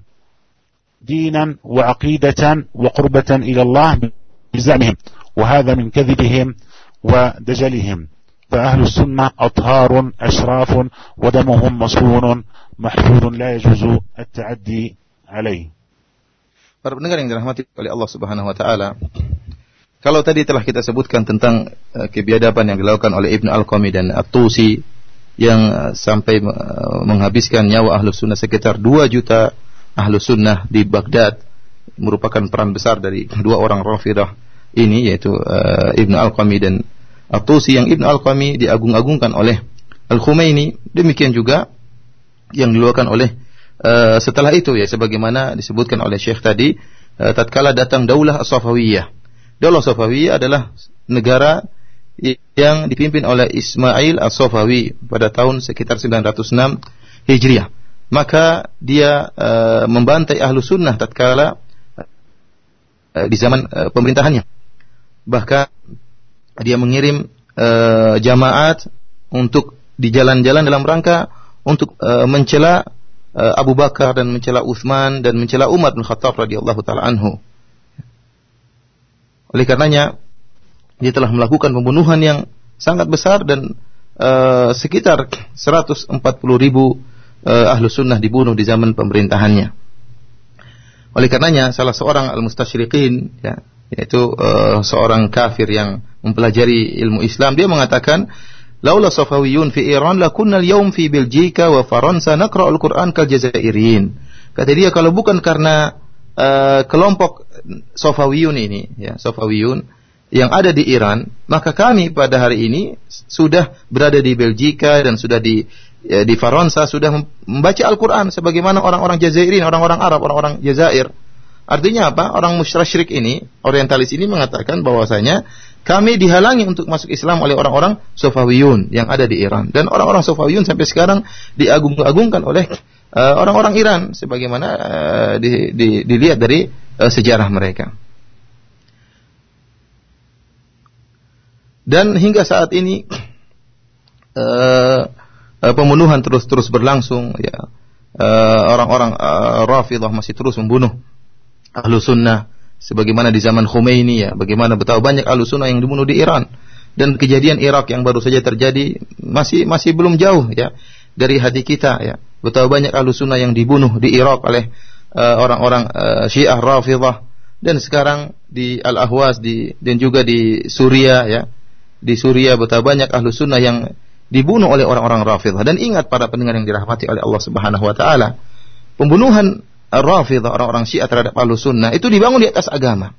دينا وعقيدة وقربة إلى الله بزعمهم وهذا من كذبهم ودجلهم فأهل السنة أطهار أشراف ودمهم مصون محفوظ لا يجوز التعدي عليه Para pendengar yang dirahmati oleh Allah Subhanahu wa taala. Kalau tadi telah kita sebutkan tentang uh, kebiadaban yang dilakukan oleh Ibnu Al-Qami dan At-Tusi yang uh, sampai uh, menghabiskan nyawa ahlu sunnah sekitar 2 juta ahlu sunnah di Baghdad merupakan peran besar dari dua orang Rafidah ini yaitu uh, Ibnu Al-Qami dan At-Tusi yang Ibnu Al-Qami diagung-agungkan oleh Al-Khumaini demikian juga yang dilakukan oleh uh, setelah itu ya sebagaimana disebutkan oleh Syekh tadi uh, tatkala datang Daulah As-Safawiyah. Daulah Safawiyah adalah negara yang dipimpin oleh Ismail As-Safawi pada tahun sekitar 906 Hijriah. Maka dia uh, membantai ahlu sunnah tatkala uh, di zaman uh, pemerintahannya. Bahkan dia mengirim uh, jamaat untuk di jalan-jalan dalam rangka untuk uh, mencela uh, Abu Bakar dan mencela Uthman dan mencela Umar bin Khattab radhiyallahu taala anhu. Oleh karenanya dia telah melakukan pembunuhan yang sangat besar dan uh, sekitar 140 ribu uh, ahlu sunnah dibunuh di zaman pemerintahannya. Oleh karenanya salah seorang al-mustasyriqin ya, yaitu uh, seorang kafir yang mempelajari ilmu Islam dia mengatakan laula safawiyun fi Iran lakunna al-yawm fi Belgika wa Faransa naqra al-Qur'an kal Jazairin. Kata dia kalau bukan karena uh, kelompok Safawiyun ini ya, Safawiyun yang ada di Iran, maka kami pada hari ini sudah berada di Belgika dan sudah di ya, di Faransa sudah membaca Al-Qur'an sebagaimana orang-orang Jazairin, orang-orang Arab, orang-orang Jazair. Artinya apa? Orang musyrik ini, orientalis ini mengatakan bahwasanya kami dihalangi untuk masuk Islam oleh orang-orang Sofawiyun yang ada di Iran dan orang-orang Sofawiyun sampai sekarang diagung-agungkan oleh uh, orang-orang Iran sebagaimana uh, di, di, dilihat dari uh, sejarah mereka. Dan hingga saat ini uh, uh, pembunuhan terus-terus berlangsung ya. Orang-orang uh, uh, Rafidah masih terus membunuh ahlu sunnah sebagaimana di zaman Khomeini ya, bagaimana betapa banyak alusunah yang dibunuh di Iran dan kejadian Irak yang baru saja terjadi masih masih belum jauh ya dari hati kita ya. Betapa banyak alusunah yang dibunuh di Irak oleh uh, orang-orang uh, Syiah Rafidhah dan sekarang di Al-Ahwaz di dan juga di Suria ya. Di Suria betapa banyak ahlu sunnah yang dibunuh oleh orang-orang Rafidhah dan ingat para pendengar yang dirahmati oleh Allah Subhanahu wa taala pembunuhan Rafidah orang-orang Syiah terhadap Ahlu Sunnah itu dibangun di atas agama.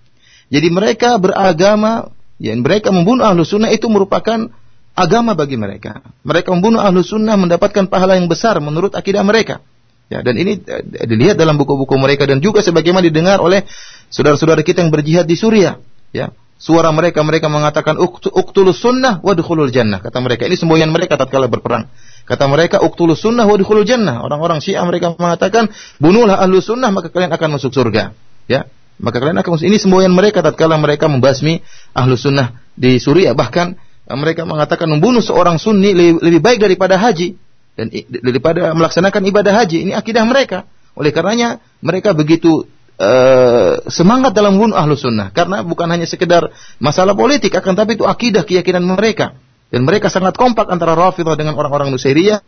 Jadi mereka beragama, ya mereka membunuh Ahlu Sunnah itu merupakan agama bagi mereka. Mereka membunuh Ahlu Sunnah mendapatkan pahala yang besar menurut akidah mereka. Ya, dan ini eh, dilihat dalam buku-buku mereka dan juga sebagaimana didengar oleh saudara-saudara kita yang berjihad di Suriah. Ya, suara mereka mereka mengatakan uktulus sunnah wadkhulul jannah kata mereka ini semboyan mereka tatkala berperang Kata mereka, uktulu sunnah wa dikhulul jannah. Orang-orang Syiah mereka mengatakan, bunuhlah ahlu sunnah maka kalian akan masuk surga. Ya, maka kalian akan masuk. Ini semboyan mereka tatkala mereka membasmi ahlu sunnah di Suriah. Bahkan eh, mereka mengatakan membunuh seorang sunni lebih baik daripada haji dan daripada melaksanakan ibadah haji. Ini akidah mereka. Oleh karenanya mereka begitu uh, semangat dalam membunuh ahlu sunnah karena bukan hanya sekedar masalah politik akan tapi itu akidah keyakinan mereka dan mereka sangat kompak antara Rafidah dengan orang-orang Nusairiyah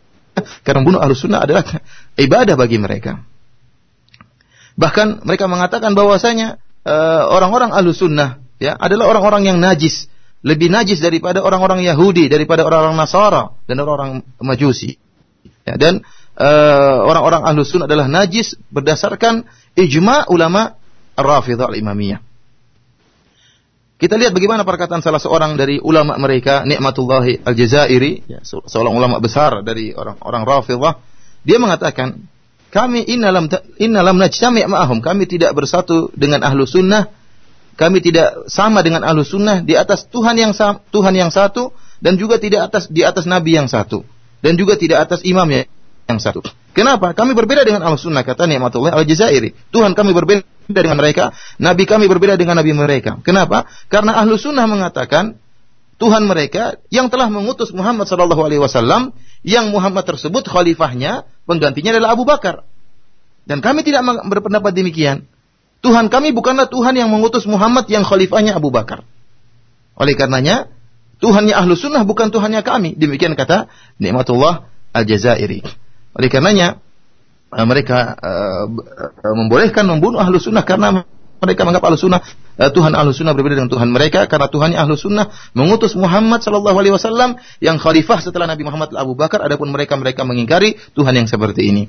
karena membunuh ahlu sunnah adalah ibadah bagi mereka. Bahkan mereka mengatakan bahwasanya uh, orang-orang ahlu sunnah ya adalah orang-orang yang najis, lebih najis daripada orang-orang Yahudi, daripada orang-orang Nasara dan orang-orang Majusi. Ya, dan uh, orang-orang ahlu sunnah adalah najis berdasarkan ijma ulama Rafidah al-Imamiyah. Kita lihat bagaimana perkataan salah seorang dari ulama mereka, Nikmatullahi Al-Jazairi, ya, seorang ulama besar dari orang-orang Rafidah. Dia mengatakan, kami innalam innalam najtami' ma'ahum, kami tidak bersatu dengan ahlu sunnah, kami tidak sama dengan ahlu sunnah di atas Tuhan yang Tuhan yang satu dan juga tidak atas di atas nabi yang satu dan juga tidak atas imam yang yang satu. Kenapa? Kami berbeda dengan al sunnah kata Ni'matullah al-Jazairi. Tuhan kami berbeda dengan mereka, nabi kami berbeda dengan nabi mereka. Kenapa? Karena ahlu sunnah mengatakan Tuhan mereka yang telah mengutus Muhammad sallallahu alaihi wasallam yang Muhammad tersebut khalifahnya, penggantinya adalah Abu Bakar. Dan kami tidak berpendapat demikian. Tuhan kami bukanlah Tuhan yang mengutus Muhammad yang khalifahnya Abu Bakar. Oleh karenanya, Tuhannya ahlu sunnah bukan Tuhannya kami. Demikian kata Nikmatullah al-Jazairi. Oleh karenanya uh, mereka uh, membolehkan membunuh ahlu sunnah karena mereka menganggap ahlu sunnah uh, Tuhan ahlu sunnah berbeda dengan Tuhan mereka karena Tuhannya ahlu sunnah mengutus Muhammad Shallallahu Alaihi Wasallam yang khalifah setelah Nabi Muhammad Abu Bakar. Adapun mereka mereka mengingkari Tuhan yang seperti ini.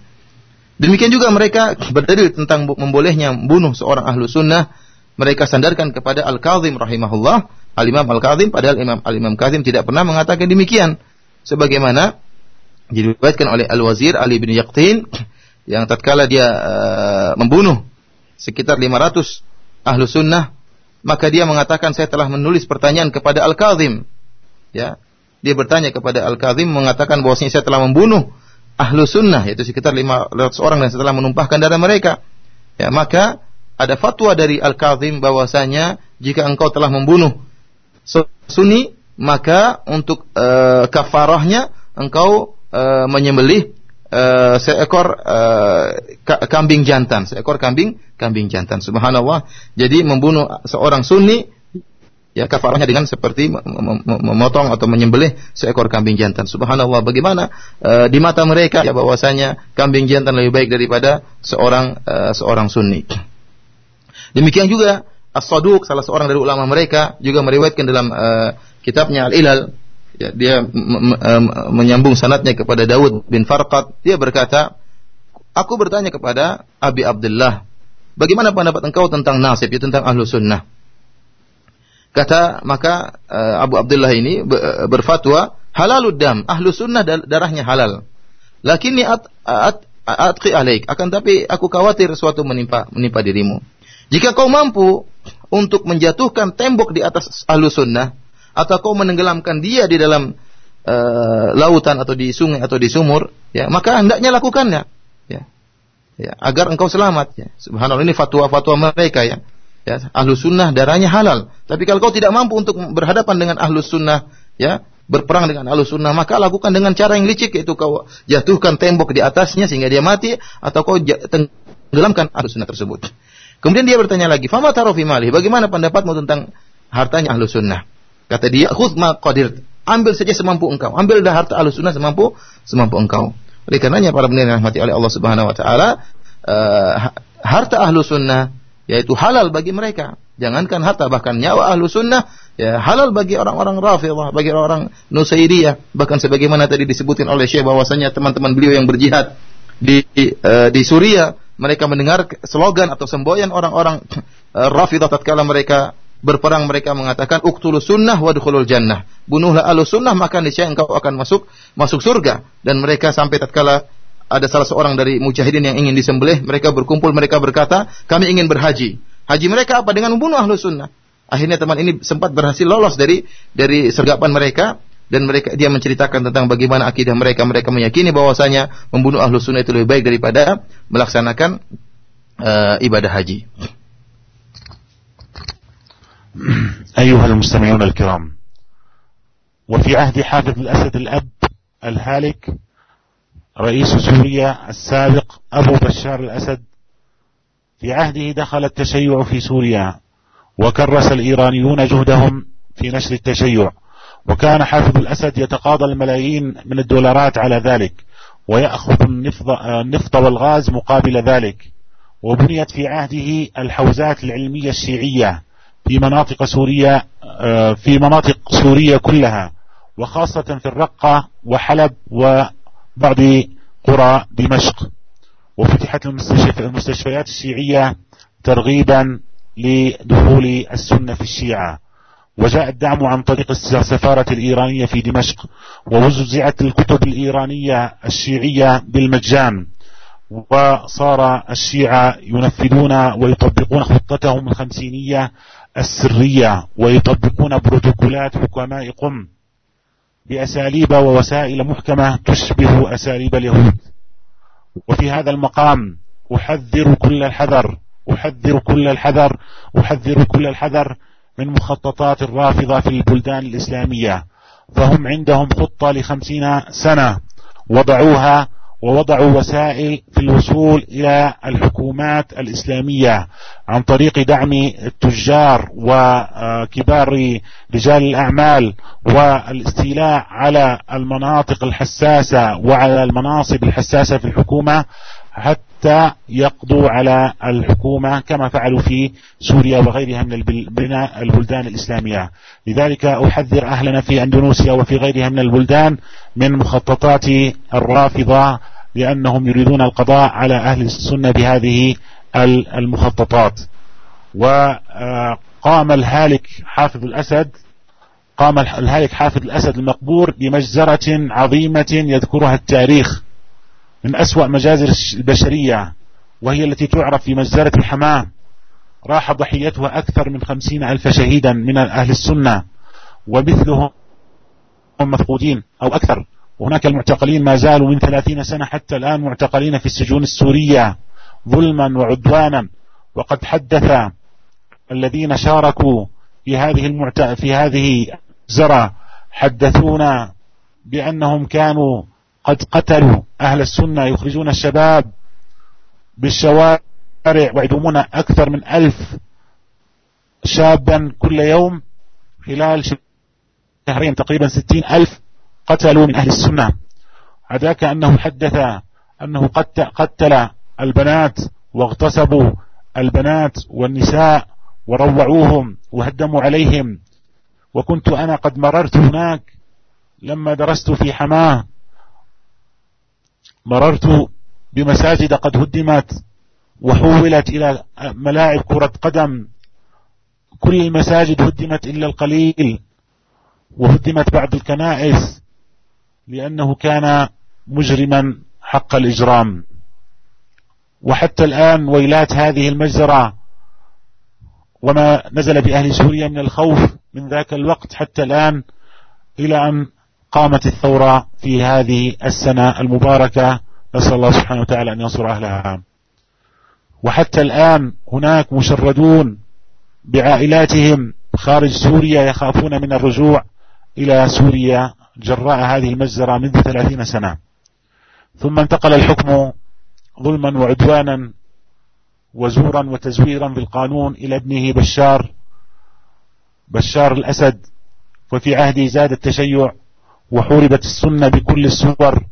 Demikian juga mereka berdalil tentang membolehnya membunuh seorang ahlu sunnah. Mereka sandarkan kepada Al-Kazim rahimahullah. Al-Imam Al-Kazim padahal Imam Al-Imam Kazim tidak pernah mengatakan demikian. Sebagaimana diriwayatkan oleh Al-Wazir Ali bin Yaqtin yang tatkala dia uh, membunuh sekitar 500 ahlu sunnah maka dia mengatakan saya telah menulis pertanyaan kepada Al-Kazim. Ya dia bertanya kepada Al-Kazim mengatakan bahwasanya saya telah membunuh ahlu sunnah yaitu sekitar 500 orang dan setelah menumpahkan darah mereka. Ya maka ada fatwa dari Al-Kazim bahwasanya jika engkau telah membunuh sunni maka untuk uh, kafarahnya engkau uh, menyembelih uh, seekor uh, kambing jantan, seekor kambing kambing jantan. Subhanallah. Jadi membunuh seorang sunni ya kafarahnya dengan seperti memotong atau menyembelih seekor kambing jantan. Subhanallah. Bagaimana uh, di mata mereka ya bahwasanya kambing jantan lebih baik daripada seorang uh, seorang sunni. Demikian juga As-Saduq salah seorang dari ulama mereka juga meriwayatkan dalam uh, kitabnya Al-Ilal ya, dia menyambung sanatnya kepada Daud bin Farqad. Dia berkata, Aku bertanya kepada Abi Abdullah, bagaimana pendapat engkau tentang nasib, ya, tentang ahlu sunnah? Kata maka uh, Abu Abdullah ini berfatwa halalud dam, ahlu sunnah darahnya halal. Lakinni at, at, atqi alaik, akan tapi aku khawatir suatu menimpa menimpa dirimu. Jika kau mampu untuk menjatuhkan tembok di atas ahlu sunnah, atau kau menenggelamkan dia di dalam uh, lautan atau di sungai atau di sumur, ya, maka hendaknya lakukannya, ya. Ya, agar engkau selamat, ya. Subhanallah ini fatwa-fatwa mereka ya. Ya, ahlu sunnah darahnya halal. Tapi kalau kau tidak mampu untuk berhadapan dengan ahlu sunnah, ya, berperang dengan ahlu sunnah, maka lakukan dengan cara yang licik, yaitu kau jatuhkan tembok di atasnya sehingga dia mati, atau kau tenggelamkan ahlu sunnah tersebut. Kemudian dia bertanya lagi, Fama tarofi malih, bagaimana pendapatmu tentang hartanya ahlu sunnah? Kata dia, khudh ma qadir. Ambil saja semampu engkau. Ambil dah harta ahlu sunnah semampu semampu engkau. Oleh karenanya para pendengar rahmati oleh Allah Subhanahu wa taala, uh, harta ahlu sunnah yaitu halal bagi mereka. Jangankan harta bahkan nyawa ahlu sunnah ya halal bagi orang-orang Rafidhah, bagi orang-orang Nusairiyah, bahkan sebagaimana tadi disebutin oleh Syekh bahwasanya teman-teman beliau yang berjihad di uh, di Suriah mereka mendengar slogan atau semboyan orang-orang uh, Rafidhah tatkala mereka berperang mereka mengatakan uktulu sunnah jannah. Bunuhlah alu sunnah maka niscaya engkau akan masuk masuk surga. Dan mereka sampai tatkala ada salah seorang dari mujahidin yang ingin disembelih, mereka berkumpul, mereka berkata, kami ingin berhaji. Haji mereka apa? Dengan membunuh ahlu sunnah. Akhirnya teman ini sempat berhasil lolos dari dari sergapan mereka dan mereka dia menceritakan tentang bagaimana akidah mereka. Mereka meyakini bahwasanya membunuh ahlu sunnah itu lebih baik daripada melaksanakan uh, ibadah haji. أيها المستمعون الكرام وفي عهد حافظ الأسد الأب الهالك رئيس سوريا السابق أبو بشار الأسد في عهده دخل التشيع في سوريا وكرس الإيرانيون جهدهم في نشر التشيع وكان حافظ الأسد يتقاضى الملايين من الدولارات على ذلك ويأخذ النفط والغاز مقابل ذلك وبنيت في عهده الحوزات العلمية الشيعية. في مناطق سوريا آه، في مناطق سوريا كلها وخاصة في الرقة وحلب وبعض قرى دمشق. وفتحت المستشفيات الشيعية ترغيبا لدخول السنة في الشيعة. وجاء الدعم عن طريق السفارة الإيرانية في دمشق ووزعت الكتب الإيرانية الشيعية بالمجان. وصار الشيعة ينفذون ويطبقون خطتهم الخمسينية السرية ويطبقون بروتوكولات حكماء قم بأساليب ووسائل محكمة تشبه أساليب اليهود. وفي هذا المقام أحذر كل الحذر أحذر كل الحذر أحذر كل الحذر من مخططات الرافضة في البلدان الإسلامية. فهم عندهم خطة لخمسين سنة وضعوها ووضعوا وسائل في الوصول إلى الحكومات الإسلامية عن طريق دعم التجار وكبار رجال الأعمال والاستيلاء على المناطق الحساسة وعلى المناصب الحساسة في الحكومة حتى يقضوا على الحكومة كما فعلوا في سوريا وغيرها من البلدان الإسلامية. لذلك أحذر أهلنا في أندونيسيا وفي غيرها من البلدان من مخططات الرافضة لأنهم يريدون القضاء على أهل السنة بهذه المخططات. وقام الهالك حافظ الأسد قام الهالك حافظ الأسد المقبور بمجزرة عظيمة يذكرها التاريخ من أسوأ مجازر البشرية وهي التي تعرف في مجزرة الحمام راح ضحيتها أكثر من خمسين ألف شهيدا من أهل السنة ومثلهم مفقودين أو أكثر. وهناك المعتقلين ما زالوا من ثلاثين سنة حتى الآن معتقلين في السجون السورية ظلما وعدوانا. وقد حدث الذين شاركوا في هذه المعت... في هذه الزرع حدثونا بأنهم كانوا قد قتلوا أهل السنة يخرجون الشباب بالشوارع ويدومون أكثر من ألف شابا كل يوم خلال شهرين تقريبا ستين ألف قتلوا من أهل السنة. عداك أنه حدث أنه قتل البنات واغتصبوا البنات والنساء وروعوهم وهدموا عليهم. وكنت أنا قد مررت هناك لما درست في حماة. مررت بمساجد قد هدمت وحولت إلى ملاعب كرة قدم. كل المساجد هدمت إلا القليل وهدمت بعض الكنائس. لأنه كان مجرما حق الإجرام. وحتى الآن ويلات هذه المجزرة وما نزل بأهل سوريا من الخوف من ذاك الوقت حتى الآن إلى أن قامت الثورة في هذه السنة المباركة. نسأل الله سبحانه وتعالى أن ينصر أهلها. وحتى الآن هناك مشردون بعائلاتهم خارج سوريا يخافون من الرجوع. إلى سوريا جراء هذه المجزرة منذ ثلاثين سنة. ثم انتقل الحكم ظلما وعدوانا وزورا وتزويرا بالقانون إلى ابنه بشار بشار الأسد. وفي عهده زاد التشيع وحوربت السنة بكل الصور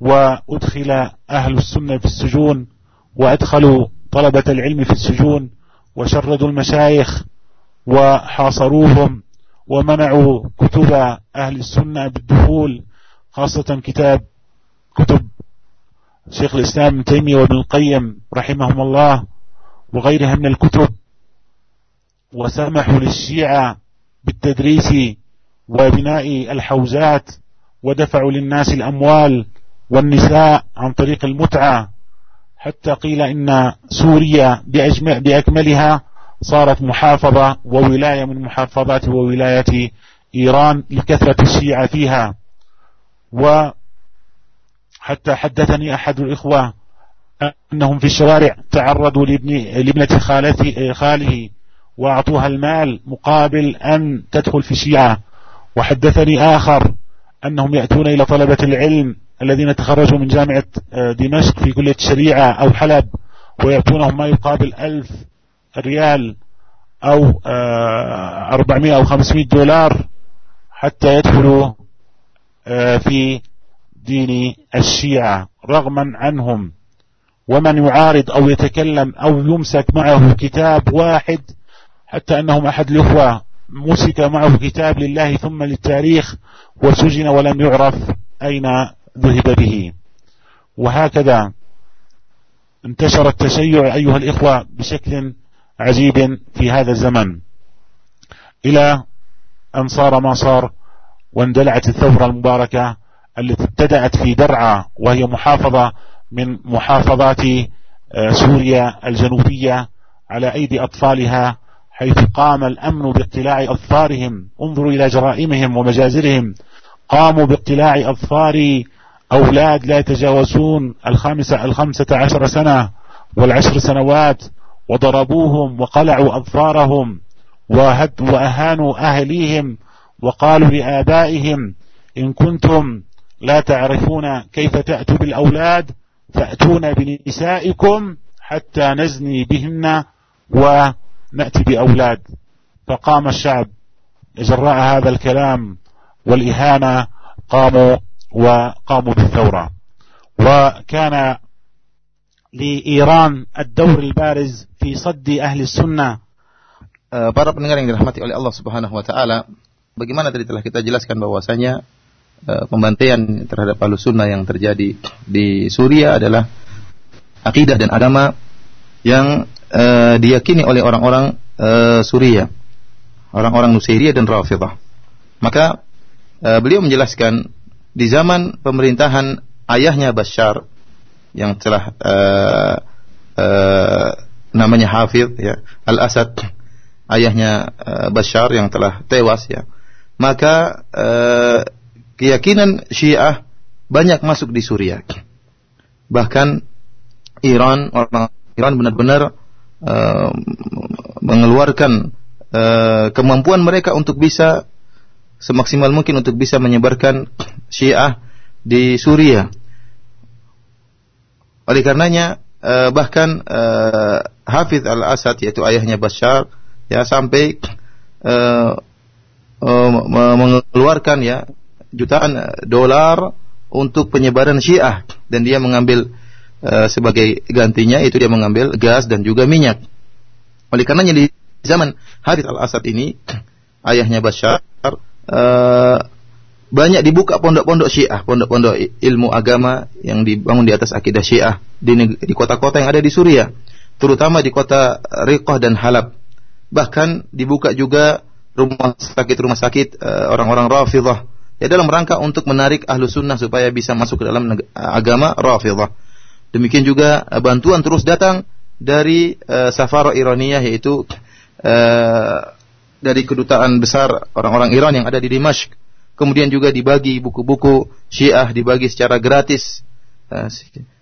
وأدخل أهل السنة في السجون وأدخلوا طلبة العلم في السجون وشردوا المشايخ وحاصروهم ومنعوا كتب أهل السنة بالدخول خاصة كتاب كتب شيخ الإسلام ابن تيمية وابن القيم رحمهم الله وغيرها من الكتب. وسمحوا للشيعة بالتدريس وبناء الحوزات ودفعوا للناس الأموال والنساء عن طريق المتعة. حتى قيل إن سوريا بأكملها صارت محافظة وولاية من محافظات وولايات إيران لكثرة الشيعة فيها. وحتى حدثني أحد الإخوة أنهم في الشوارع تعرضوا لابنة خاله وأعطوها المال مقابل أن تدخل في الشيعة. وحدثني آخر أنهم يأتون إلى طلبة العلم الذين تخرجوا من جامعة دمشق في كلية الشريعة أو حلب ويأتونهم ما يقابل ألف ريال أو أربعمائة أو خمسمائة دولار حتى يدخلوا في دين الشيعة رغما عنهم. ومن يعارض أو يتكلم أو يمسك معه كتاب واحد حتى أنهم أحد الأخوة مسك معه كتاب لله ثم للتاريخ وسجن ولم يعرف أين ذهب به. وهكذا انتشر التشيع أيها الإخوة بشكل عجيب في هذا الزمن إلى أن صار ما صار واندلعت الثورة المباركة التي ابتدأت في درعا وهي محافظة من محافظات آه، سوريا الجنوبية على أيدي أطفالها حيث قام الأمن باقتلاع أظفارهم. انظروا إلى جرائمهم ومجازرهم. قاموا باقتلاع أظفار أولاد لا يتجاوزون الخامسة, الخمسة عشر سنة والعشر سنوات. وضربوهم وقلعوا أظفارهم وأهانوا أهليهم وقالوا لآبائهم إن كنتم لا تعرفون كيف تأتوا بالأولاد فأتونا بنسائكم حتى نزني بهن ونأتي بأولاد. فقام الشعب جراء هذا الكلام والإهانة قاموا وقاموا بالثورة. وكان لإيران الدور البارز fi saddi ahli sunnah. Eh, para pendengar yang dirahmati oleh Allah Subhanahu wa taala, bagaimana tadi telah kita jelaskan bahwasanya eh, pembantaian terhadap ahli sunnah yang terjadi di Suria adalah akidah dan agama yang uh, diyakini oleh orang-orang uh, Suria, orang-orang Nusairia dan Rafidah. Maka uh, beliau menjelaskan di zaman pemerintahan ayahnya Bashar yang telah uh, uh, namanya Hafid ya. Al Asad ayahnya uh, Bashar yang telah tewas ya. Maka uh, keyakinan Syiah banyak masuk di Suriah. Bahkan Iran orang Iran benar-benar uh, mengeluarkan uh, kemampuan mereka untuk bisa semaksimal mungkin untuk bisa menyebarkan Syiah di Suriah. Oleh karenanya eh, bahkan eh, Hafidh al-Asad yaitu ayahnya Bashar ya sampai eh, mengeluarkan ya jutaan dolar untuk penyebaran Syiah dan dia mengambil sebagai gantinya itu dia mengambil gas dan juga minyak. Oleh karenanya di zaman Hafidh al-Asad ini ayahnya Bashar uh, banyak dibuka pondok-pondok Syiah, pondok-pondok ilmu agama yang dibangun di atas akidah Syiah di di kota-kota yang ada di Suriah, terutama di kota Riqah dan Halab. Bahkan dibuka juga rumah sakit-rumah sakit uh, orang-orang Rafidhah ya dalam rangka untuk menarik ahlu sunnah supaya bisa masuk ke dalam agama Rafidhah. Demikian juga uh, bantuan terus datang dari uh, Safara yaitu uh, dari kedutaan besar orang-orang Iran yang ada di Dimashq. Kemudian juga dibagi buku-buku Syiah dibagi secara gratis. Eh,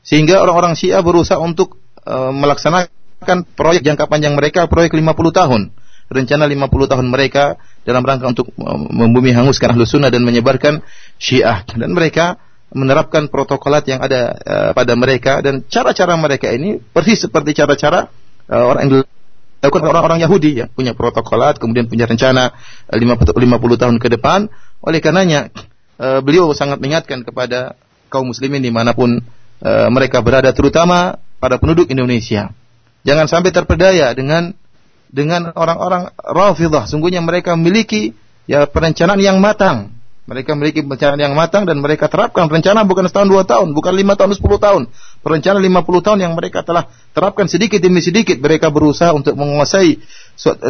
sehingga orang-orang Syiah berusaha untuk eh, melaksanakan proyek jangka panjang mereka, proyek 50 tahun. Rencana 50 tahun mereka dalam rangka untuk eh, membumi hanguskan ahlu sunnah dan menyebarkan Syiah. Dan mereka menerapkan protokolat yang ada pada mereka dan cara-cara mereka ini persis seperti cara-cara orang yang dilakukan orang-orang Yahudi yang punya protokolat, kemudian punya rencana 50, eh, tahun ke depan. Oleh karenanya, uh, beliau sangat mengingatkan kepada kaum muslimin di mana pun uh, mereka berada, terutama pada penduduk Indonesia. Jangan sampai terpedaya dengan dengan orang-orang Rafidah. Sungguhnya mereka memiliki ya perencanaan yang matang mereka memiliki perencanaan yang matang dan mereka terapkan rencana bukan setahun dua tahun, bukan lima tahun sepuluh tahun. Perencanaan lima puluh tahun yang mereka telah terapkan sedikit demi sedikit. Mereka berusaha untuk menguasai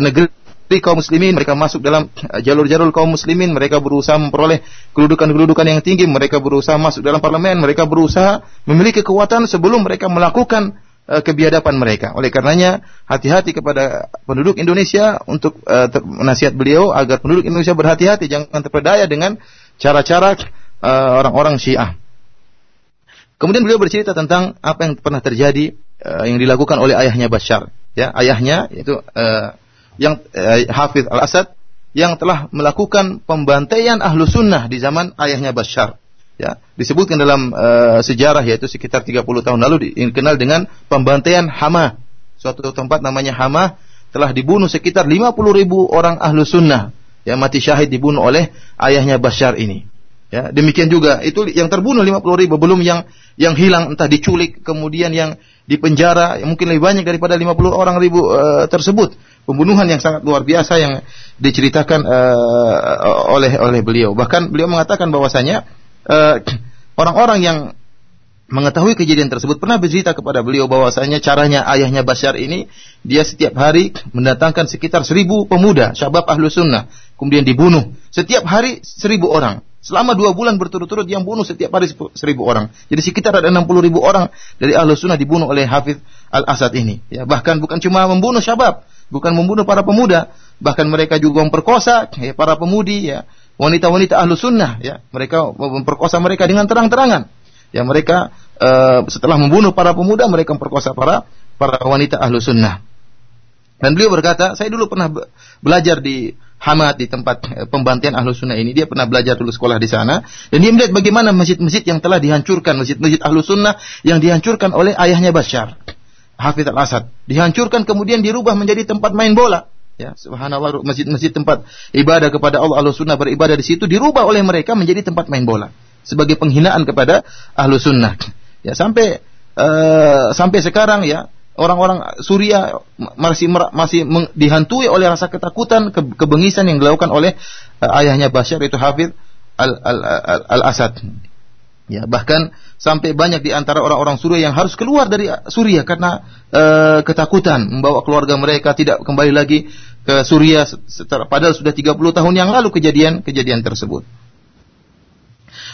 negeri kaum muslimin, mereka masuk dalam eh, jalur-jalur kaum muslimin, mereka berusaha memperoleh kedudukan-kedudukan yang tinggi, mereka berusaha masuk dalam parlemen, mereka berusaha memiliki kekuatan sebelum mereka melakukan uh, kebiadaban mereka. Oleh karenanya, hati-hati kepada penduduk Indonesia untuk uh, nasihat beliau agar penduduk Indonesia berhati-hati jangan terpedaya dengan cara-cara uh, orang-orang Syiah. Kemudian beliau bercerita tentang apa yang pernah terjadi uh, yang dilakukan oleh ayahnya Bashar, ya, ayahnya yaitu uh, yang uh, Hafiz Al-Asad yang telah melakukan pembantaian ahlu sunnah di zaman ayahnya Bashar. Ya disebutkan dalam uh, sejarah yaitu sekitar 30 tahun lalu dikenal dengan pembantaian Hama. Suatu tempat namanya Hama telah dibunuh sekitar 50 ribu orang ahlu sunnah yang mati syahid dibunuh oleh ayahnya Bashar ini. Ya demikian juga itu yang terbunuh 50 ribu belum yang yang hilang entah diculik kemudian yang dipenjara mungkin lebih banyak daripada 50 orang ribu uh, tersebut. Pembunuhan yang sangat luar biasa yang diceritakan uh, oleh oleh beliau. Bahkan beliau mengatakan bahwasanya orang-orang uh, yang mengetahui kejadian tersebut pernah bercerita kepada beliau bahwasanya caranya ayahnya Bashar ini dia setiap hari mendatangkan sekitar seribu pemuda syabab ahlu sunnah kemudian dibunuh. Setiap hari seribu orang. Selama dua bulan berturut-turut dia bunuh setiap hari seribu orang. Jadi sekitar ada enam puluh ribu orang dari ahlu sunnah dibunuh oleh Hafidh al Asad ini. Ya bahkan bukan cuma membunuh syabab bukan membunuh para pemuda bahkan mereka juga memperkosa ya, para pemudi ya wanita-wanita ahlu sunnah ya. Mereka memperkosa mereka dengan terang-terangan. Ya mereka uh, setelah membunuh para pemuda mereka memperkosa para para wanita ahlu sunnah. Dan beliau berkata saya dulu pernah belajar di Hamad di tempat uh, pembantian ahlu sunnah ini. Dia pernah belajar dulu sekolah di sana. Dan dia melihat bagaimana masjid-masjid yang telah dihancurkan. Masjid-masjid ahlu sunnah yang dihancurkan oleh ayahnya Bashar Hafidh al-Asad. Dihancurkan kemudian dirubah menjadi tempat main bola Ya, subhanallah masjid-masjid tempat ibadah kepada Allah ahlu sunnah beribadah di situ dirubah oleh mereka menjadi tempat main bola sebagai penghinaan kepada ahlu sunnah. Ya sampai uh, sampai sekarang ya orang-orang Suria masih masih dihantui oleh rasa ketakutan ke, kebengisan yang dilakukan oleh uh, ayahnya Bashar itu Hafid al, al, al, al Asad. Ya, bahkan sampai banyak di antara orang-orang Suriah yang harus keluar dari Suriah karena e, ketakutan membawa keluarga mereka tidak kembali lagi ke Suriah setelah padahal sudah 30 tahun yang lalu kejadian-kejadian tersebut.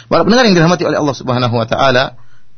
Para pendengar yang dirahmati oleh Allah Subhanahu wa taala,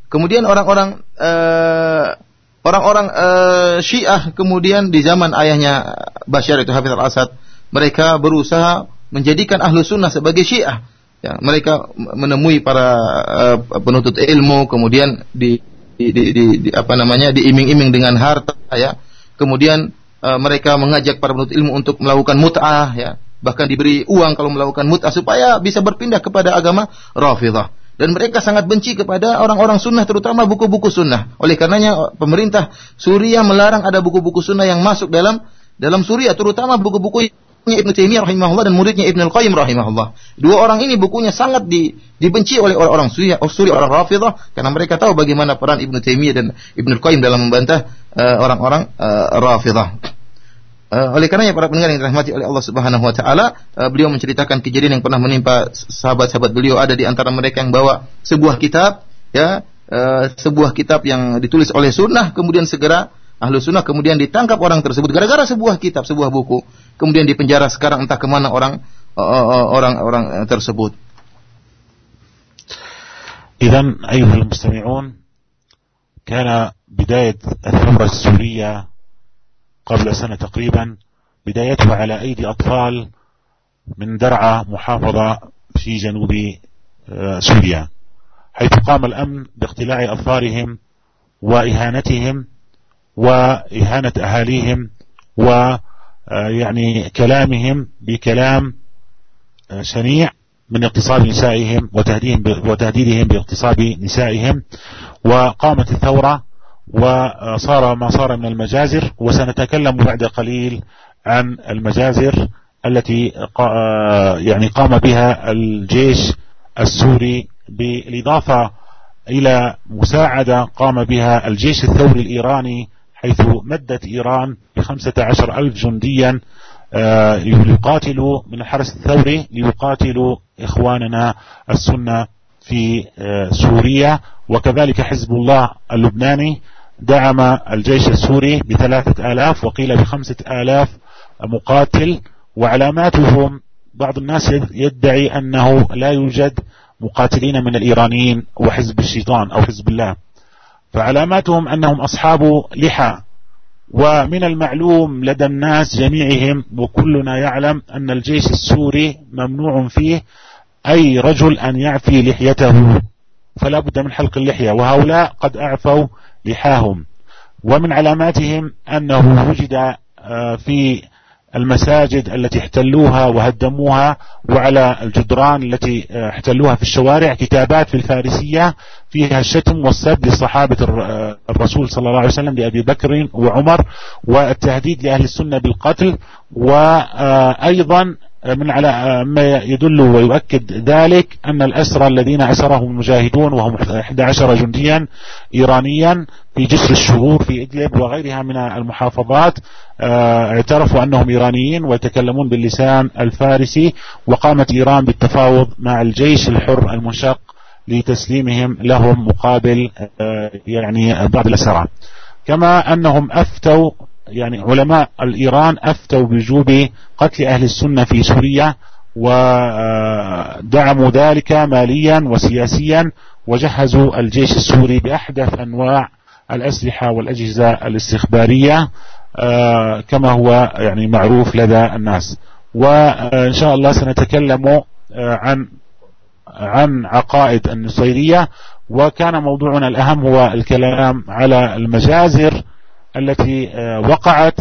kemudian orang-orang uh, orang-orang uh, Syiah kemudian di zaman ayahnya Bashar itu Hafiz al-Asad, mereka berusaha menjadikan ahlu sunnah sebagai Syiah. Ya, mereka menemui para uh, penuntut ilmu, kemudian di, di, di, di, di apa namanya diiming-iming dengan harta, ya. Kemudian uh, mereka mengajak para penuntut ilmu untuk melakukan mut'ah ya. Bahkan diberi uang kalau melakukan mut'ah supaya bisa berpindah kepada agama Rafidah dan mereka sangat benci kepada orang-orang sunnah terutama buku-buku sunnah. Oleh karenanya pemerintah Suriah melarang ada buku-buku sunnah yang masuk dalam dalam Suriah terutama buku-buku Ibnu Taimiyah rahimahullah dan muridnya Ibnu Al-Qayyim rahimahullah. Dua orang ini bukunya sangat di, dibenci oleh orang-orang Suriah, Suriah orang Rafidah karena mereka tahu bagaimana peran Ibnu Taimiyah dan Ibnu Al-Qayyim dalam membantah orang-orang uh, Rafidah. Uh, oleh karenanya para pendengar yang dirahmati oleh Allah Subhanahu wa taala, uh, beliau menceritakan kejadian yang pernah menimpa sahabat-sahabat beliau ada di antara mereka yang bawa sebuah kitab ya, uh, sebuah kitab yang ditulis oleh sunnah kemudian segera ahlu sunnah kemudian ditangkap orang tersebut gara-gara sebuah kitab, sebuah buku, kemudian dipenjara sekarang entah kemana orang orang-orang tersebut. إذا أيها المستمعون كان بداية الثورة السورية قبل سنة تقريبا بدايتها على أيدي أطفال من درعا محافظة في جنوب آه، سوريا حيث قام الأمن باقتلاع أظفارهم وإهانتهم وإهانة أهاليهم ويعني آه، كلامهم بكلام آه، شنيع من اغتصاب نسائهم وتهديدهم باغتصاب نسائهم. وقامت الثورة وصار ما صار من المجازر وسنتكلم بعد قليل عن المجازر التي يعني قام بها الجيش السوري بالإضافة إلى مساعدة قام بها الجيش الثوري الإيراني حيث مدت إيران بخمسة عشر ألف جنديا آه، ليقاتلوا من الحرس الثوري ليقاتلوا إخواننا السنة في آه، سوريا وكذلك حزب الله اللبناني دعم الجيش السوري بثلاثة آلاف وقيل بخمسة آلاف مقاتل وعلاماتهم بعض الناس يدعي أنه لا يوجد مقاتلين من الإيرانيين وحزب الشيطان أو حزب الله. فعلاماتهم أنهم أصحاب لحى ومن المعلوم لدى الناس جميعهم وكلنا يعلم أن الجيش السوري ممنوع فيه أي رجل أن يعفي لحيته. فلا بد من حلق اللحية. وهؤلاء قد أعفوا لحاهم ومن علاماتهم أنه وجد آه، في المساجد التي احتلوها وهدموها وعلى الجدران التي احتلوها في الشوارع كتابات في الفارسية فيها الشتم والسب لصحابة الرسول صلى الله عليه وسلم لأبي بكر وعمر والتهديد لأهل السنة بالقتل وأيضا من على ما يدل ويؤكد ذلك أن الأسرى الذين أسرهم المجاهدون وهم 11 جنديا إيرانيا في جسر الشهور في إدلب وغيرها من المحافظات اعترفوا أنهم إيرانيين ويتكلمون باللسان الفارسي وقامت إيران بالتفاوض مع الجيش الحر المنشق لتسليمهم لهم مقابل يعني بعض الأسرى. كما أنهم أفتوا يعني علماء الإيران أفتوا بوجوب قتل أهل السنة في سوريا ودعموا ذلك ماليا وسياسيا وجهزوا الجيش السوري بأحدث أنواع الأسلحة والأجهزة الاستخبارية كما هو يعني معروف لدى الناس. وإن شاء الله سنتكلم عن عن عقائد النصيرية. وكان موضوعنا الأهم هو الكلام على المجازر. التي وقعت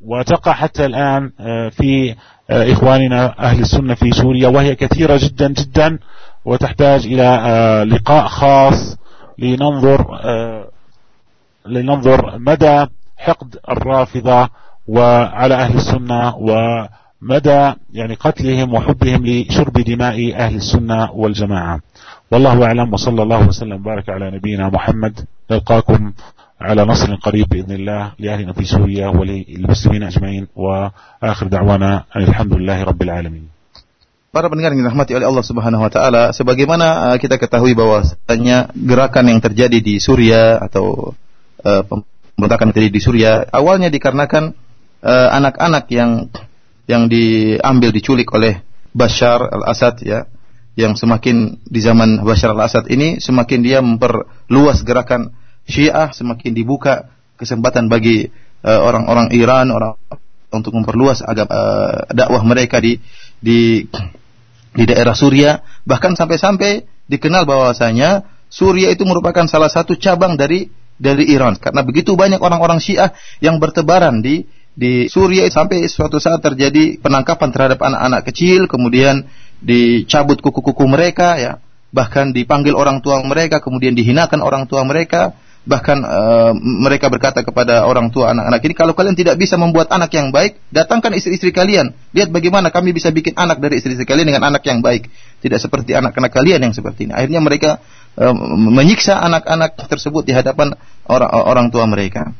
وتقع حتى الآن في إخواننا أهل السنة في سوريا وهي كثيرة جدا جدا وتحتاج إلى لقاء خاص لننظر لننظر مدى حقد الرافضة وعلى أهل السنة ومدى يعني قتلهم وحبهم لشرب دماء أهل السنة والجماعة. والله أعلم وصلى الله وسلم وبارك على نبينا محمد. نلقاكم على نصر قريب بإذن الله لأهلنا في سوريا وللمسلمين أجمعين وآخر دعوانا أن الحمد لله رب العالمين Para pendengar yang dirahmati oleh Allah Subhanahu wa taala, sebagaimana kita ketahui bahwasanya gerakan yang terjadi di Suria atau uh, pemberontakan yang terjadi di Suria awalnya dikarenakan anak-anak uh, yang yang diambil diculik oleh Bashar al-Assad ya, yang semakin di zaman Bashar al-Assad ini semakin dia memperluas gerakan Syiah semakin dibuka kesempatan bagi orang-orang uh, Iran orang untuk memperluas agama uh, dakwah mereka di di di daerah Suria. Bahkan sampai-sampai dikenal bahwasanya Suria itu merupakan salah satu cabang dari dari Iran. Karena begitu banyak orang-orang Syiah yang bertebaran di di Suria sampai suatu saat terjadi penangkapan terhadap anak-anak kecil kemudian dicabut kuku-kuku mereka ya. Bahkan dipanggil orang tua mereka kemudian dihinakan orang tua mereka bahkan uh, mereka berkata kepada orang tua anak-anak ini kalau kalian tidak bisa membuat anak yang baik datangkan istri-istri kalian. Lihat bagaimana kami bisa bikin anak dari istri-istri kalian dengan anak yang baik. Tidak seperti anak-anak kalian yang seperti ini. Akhirnya mereka uh, menyiksa anak-anak tersebut di hadapan orang orang tua mereka.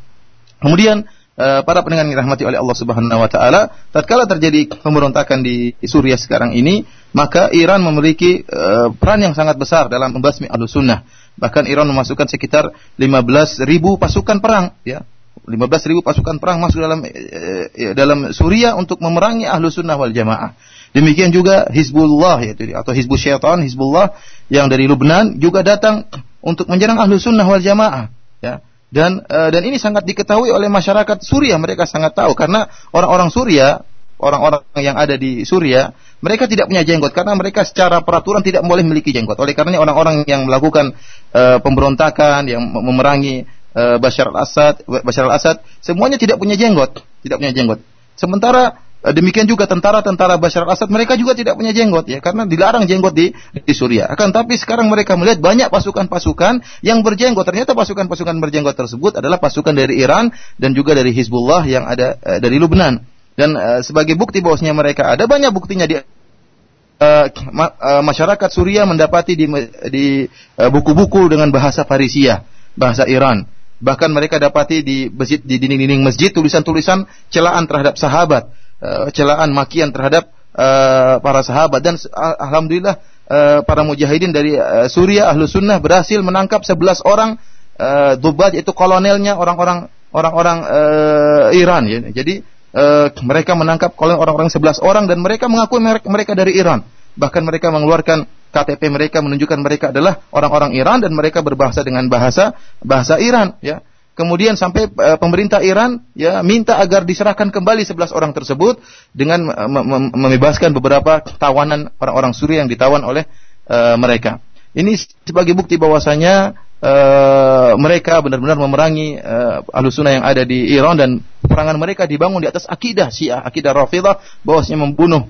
Kemudian uh, para pendengar yang dirahmati oleh Allah Subhanahu wa taala tatkala terjadi pemberontakan di Suriah sekarang ini maka Iran memiliki uh, peran yang sangat besar dalam membasmi Ahlussunnah Bahkan Iran memasukkan sekitar 15 ribu pasukan perang, ya. 15 ribu pasukan perang masuk dalam eh, dalam Suriah untuk memerangi ahlu sunnah wal jamaah. Demikian juga Hizbullah yaitu atau Hizbul Syaitan, Hizbullah yang dari Lubnan juga datang untuk menyerang ahlu sunnah wal jamaah. Ya. Dan uh, dan ini sangat diketahui oleh masyarakat Suriah. Mereka sangat tahu karena orang-orang Suriah, orang-orang yang ada di Suriah mereka tidak punya jenggot karena mereka secara peraturan tidak boleh memiliki jenggot. Oleh karenanya orang-orang yang melakukan uh, pemberontakan, yang memerangi uh, Bashar al-Assad, Bashar al-Assad, semuanya tidak punya jenggot, tidak punya jenggot. Sementara uh, demikian juga tentara-tentara Bashar al-Assad, mereka juga tidak punya jenggot ya, karena dilarang jenggot di di Suriah. Akan tapi sekarang mereka melihat banyak pasukan-pasukan yang berjenggot. Ternyata pasukan-pasukan berjenggot tersebut adalah pasukan dari Iran dan juga dari Hizbullah yang ada uh, dari Lubnan. Dan uh, sebagai bukti bahwasanya mereka ada banyak buktinya di uh, ma uh, masyarakat Suriah mendapati di di buku-buku uh, dengan bahasa Farisia, bahasa Iran. Bahkan mereka dapati di masjid di dinding-dinding masjid tulisan-tulisan celaan terhadap sahabat, uh, celaan makian terhadap uh, para sahabat dan uh, alhamdulillah uh, para mujahidin dari uh, Suriah ahlu sunnah berhasil menangkap 11 orang uh, dubat yaitu kolonelnya orang-orang orang-orang uh, Iran ya. Jadi uh, mereka menangkap oleh orang-orang 11 orang dan mereka mengakui mereka dari Iran. Bahkan mereka mengeluarkan KTP mereka menunjukkan mereka adalah orang-orang Iran dan mereka berbahasa dengan bahasa bahasa Iran ya. Kemudian sampai uh, pemerintah Iran ya minta agar diserahkan kembali 11 orang tersebut dengan uh, membebaskan beberapa tawanan orang-orang Suriah yang ditawan oleh uh, mereka. Ini sebagai bukti bahwasanya uh, mereka benar-benar memerangi uh, ahlu sunnah yang ada di Iran dan perangan mereka dibangun di atas akidah Syiah, akidah Rafidah bahwasanya membunuh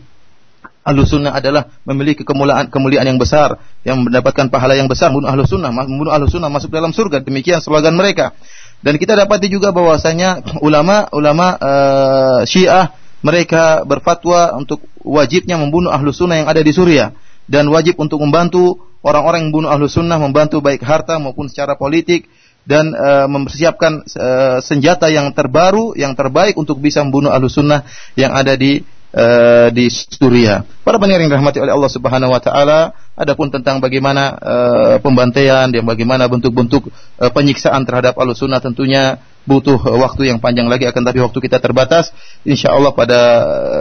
ahlu sunnah adalah memiliki kemuliaan kemuliaan yang besar yang mendapatkan pahala yang besar membunuh ahlu sunnah membunuh ahlu sunnah masuk dalam surga demikian slogan mereka. Dan kita dapati juga bahwasanya ulama ulama uh, Syiah mereka berfatwa untuk wajibnya membunuh ahlu sunnah yang ada di Suriah dan wajib untuk membantu orang-orang yang membunuh ahlu sunnah membantu baik harta maupun secara politik dan uh, mempersiapkan uh, senjata yang terbaru yang terbaik untuk bisa membunuh ahlu sunnah yang ada di uh, di Suriah. Para pendengar yang dirahmati oleh Allah Subhanahu wa taala, adapun tentang bagaimana uh, pembantaian dan bagaimana bentuk-bentuk uh, penyiksaan terhadap Ahlussunnah tentunya butuh waktu yang panjang lagi akan tapi waktu kita terbatas. Insya Allah pada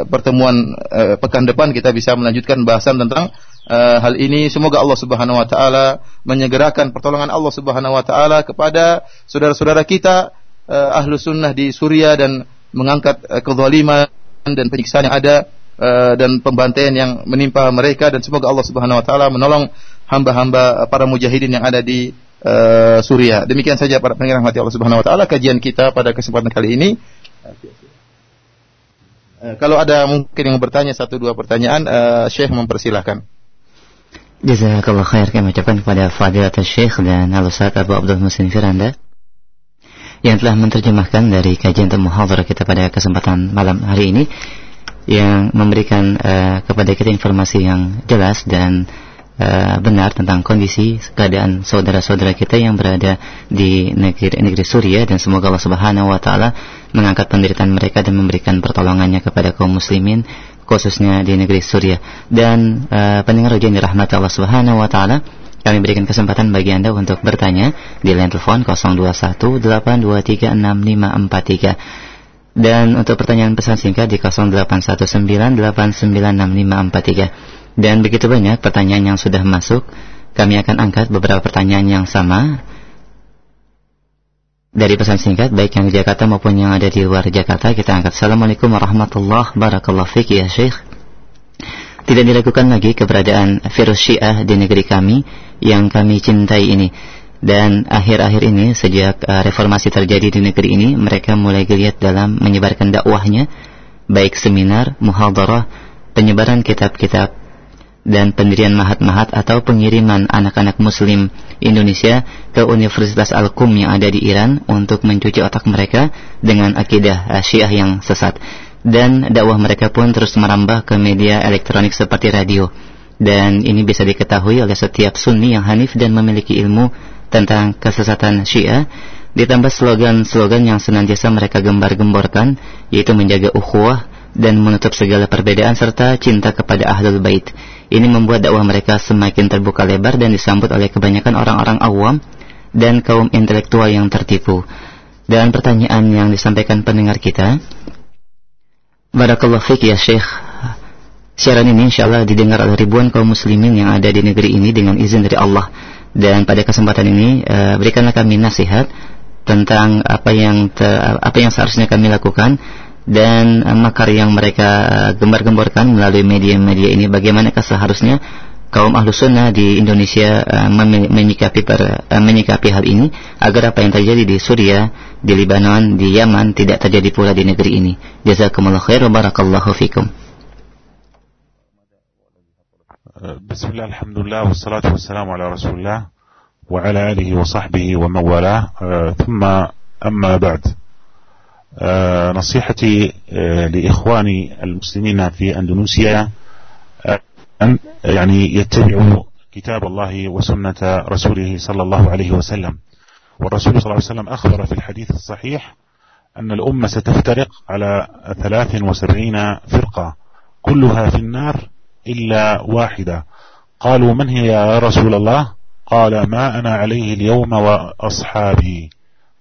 pertemuan pekan depan kita bisa melanjutkan bahasan tentang uh, hal ini. Semoga Allah Subhanahu wa taala menyegerakan pertolongan Allah Subhanahu wa taala kepada saudara-saudara kita uh, ahlu sunnah di Suriah dan mengangkat uh, kezaliman dan penyiksaan yang ada uh, dan pembantaian yang menimpa mereka dan semoga Allah Subhanahu wa taala menolong hamba-hamba para mujahidin yang ada di uh, Suriah. Demikian saja para pendengar rahmati Allah Subhanahu wa taala kajian kita pada kesempatan kali ini. Kalau ada mungkin yang bertanya satu dua pertanyaan, uh, Syekh mempersilahkan. Jazakallah khair. Kami ucapkan kepada Fadilat Syekh dan Al-Ustaz Abu Abdul Musin Firanda yang telah menerjemahkan dari kajian muhadharah kita pada kesempatan malam hari ini yang memberikan uh, kepada kita informasi yang jelas dan uh, benar tentang kondisi keadaan saudara-saudara kita yang berada di negeri negeri Suriah dan semoga Allah Subhanahu wa taala mengangkat penderitaan mereka dan memberikan pertolongannya kepada kaum muslimin khususnya di negeri Suriah. Dan uh, pendengar ujian dirahmati Allah Subhanahu wa taala kami berikan kesempatan bagi Anda untuk bertanya di line telepon 0218236543 dan untuk pertanyaan pesan singkat di 0819896543 dan begitu banyak pertanyaan yang sudah masuk kami akan angkat beberapa pertanyaan yang sama dari pesan singkat baik yang di Jakarta maupun yang ada di luar Jakarta kita angkat. Assalamualaikum warahmatullahi wabarakatuh. Ya Syekh. Tidak diragukan lagi keberadaan virus Syiah di negeri kami yang kami cintai ini. Dan akhir-akhir ini sejak uh, reformasi terjadi di negeri ini, mereka mulai geliat dalam menyebarkan dakwahnya, baik seminar, muhadarah, penyebaran kitab-kitab dan pendirian mahat-mahat atau pengiriman anak-anak muslim Indonesia ke Universitas Al-Qum yang ada di Iran untuk mencuci otak mereka dengan akidah uh, Syiah yang sesat dan dakwah mereka pun terus merambah ke media elektronik seperti radio. Dan ini bisa diketahui oleh setiap sunni yang hanif dan memiliki ilmu tentang kesesatan Syiah ditambah slogan-slogan yang senantiasa mereka gembar-gemborkan yaitu menjaga ukhuwah dan menutup segala perbedaan serta cinta kepada ahlul bait. Ini membuat dakwah mereka semakin terbuka lebar dan disambut oleh kebanyakan orang-orang awam dan kaum intelektual yang tertipu. Dan pertanyaan yang disampaikan pendengar kita, Barakallah fiqh ya Syekh. Siaran ini insya Allah didengar oleh ribuan kaum muslimin yang ada di negeri ini dengan izin dari Allah. Dan pada kesempatan ini uh, berikanlah kami nasihat tentang apa yang te, apa yang seharusnya kami lakukan dan eh, makar yang mereka eh, gembar-gemborkan melalui media-media ini bagaimanakah seharusnya kaum ahlu sunnah di Indonesia eh, menyikapi per, menyikapi hal ini agar apa yang terjadi di Suriah, di Lebanon, di Yaman tidak terjadi pula di negeri ini. Jazakumullah khair wa barakallahu fikum. Bismillah, alhamdulillah, wassalatu wassalamu ala rasulullah wa ala alihi wa sahbihi wa mawala, uh, thumma amma ba'd. نصيحتي لإخواني المسلمين في أندونيسيا أن يعني يتبعوا كتاب الله وسنة رسوله صلى الله عليه وسلم. والرسول صلى الله عليه وسلم أخبر في الحديث الصحيح أن الأمة ستفترق على 73 فرقة كلها في النار إلا واحدة. قالوا من هي يا رسول الله؟ قال ما أنا عليه اليوم وأصحابي.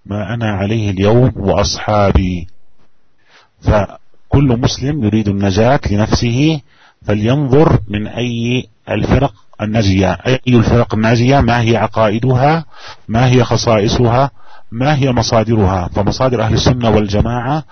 ما أنا عليه اليوم وأصحابي. فكل مسلم يريد النجاة لنفسه فلينظر من أي الفرق الناجية. أي الفرق الناجية؟ ما هي عقائدها؟ ما هي خصائصها؟ ما هي مصادرها؟ فمصادر أهل السنة والجماعة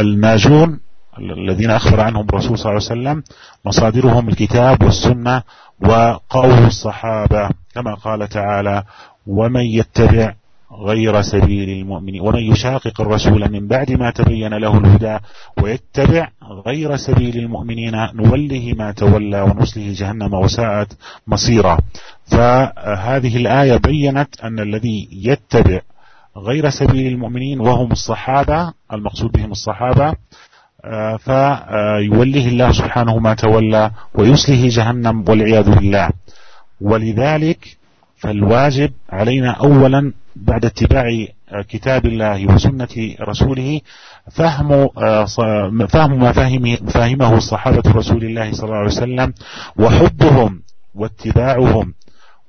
الناجون الذين أخبر عنهم الرسول صلى الله عليه وسلم مصادرهم الكتاب والسنة وقول الصحابة كما قال تعالى ومن يتبع غير سبيل المؤمنين. ومن يشاقق الرسول من بعد ما تبين له الهدى ويتبع غير سبيل المؤمنين نوله ما تولى ونسله جهنم وساءت مصيرا. فهذه الآية بينت أن الذي يتبع غير سبيل المؤمنين وهم الصحابة المقصود بهم الصحابة آه، فيوليه الله سبحانه ما تولى ويسله جهنم والعياذ بالله. ولذلك فالواجب علينا أولا بعد اتباع كتاب الله وسنة رسوله فهم آه، فهم ما فهمه الصحابة رسول الله صلى الله عليه وسلم وحبهم واتباعهم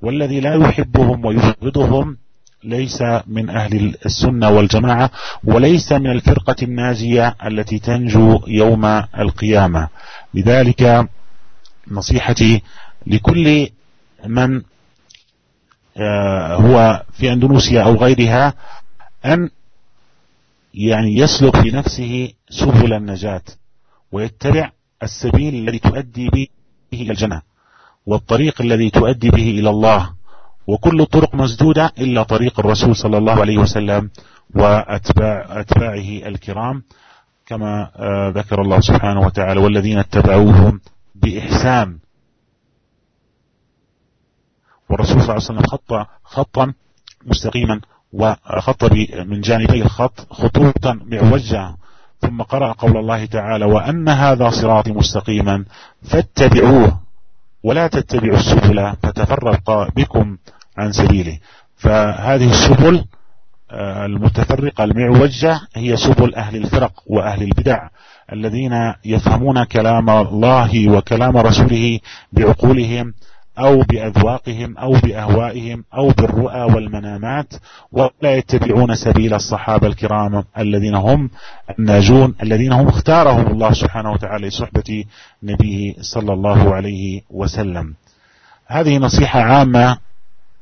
والذي لا يحبهم ويبغضهم ليس من أهل السنة والجماعة وليس من الفرقة الناجية التي تنجو يوم القيامة. لذلك نصيحتي لكل من هو في أندونيسيا أو غيرها أن يعني يسلك في نفسه سبل النجاة ويتبع السبيل الذي تؤدي به إلى الجنة والطريق الذي تؤدي به إلى الله. وكل الطرق مسدودة إلا طريق الرسول صلى الله عليه وسلم وأتباع أتباعه الكرام. كما آه، ذكر الله سبحانه وتعالى والذين اتبعوهم بإحسان والرسول صلى الله عليه وسلم خط خطا مستقيما وخط من جانبي الخط خطوطا معوجة ثم قرأ قول الله تعالى وأن هذا صراطي مستقيما فاتبعوه ولا تتبعوا السبل فتفرق بكم عن سبيله. فهذه السبل آه، المتفرقة المعوجة هي سبل أهل الفرق وأهل البدع الذين يفهمون كلام الله وكلام رسوله بعقولهم أو بأذواقهم أو بأهوائهم أو بالرؤى والمنامات ولا يتبعون سبيل الصحابة الكرام الذين هم الناجون الذين هم اختارهم الله سبحانه وتعالى لصحبة نبيه صلى الله عليه وسلم. هذه نصيحة عامة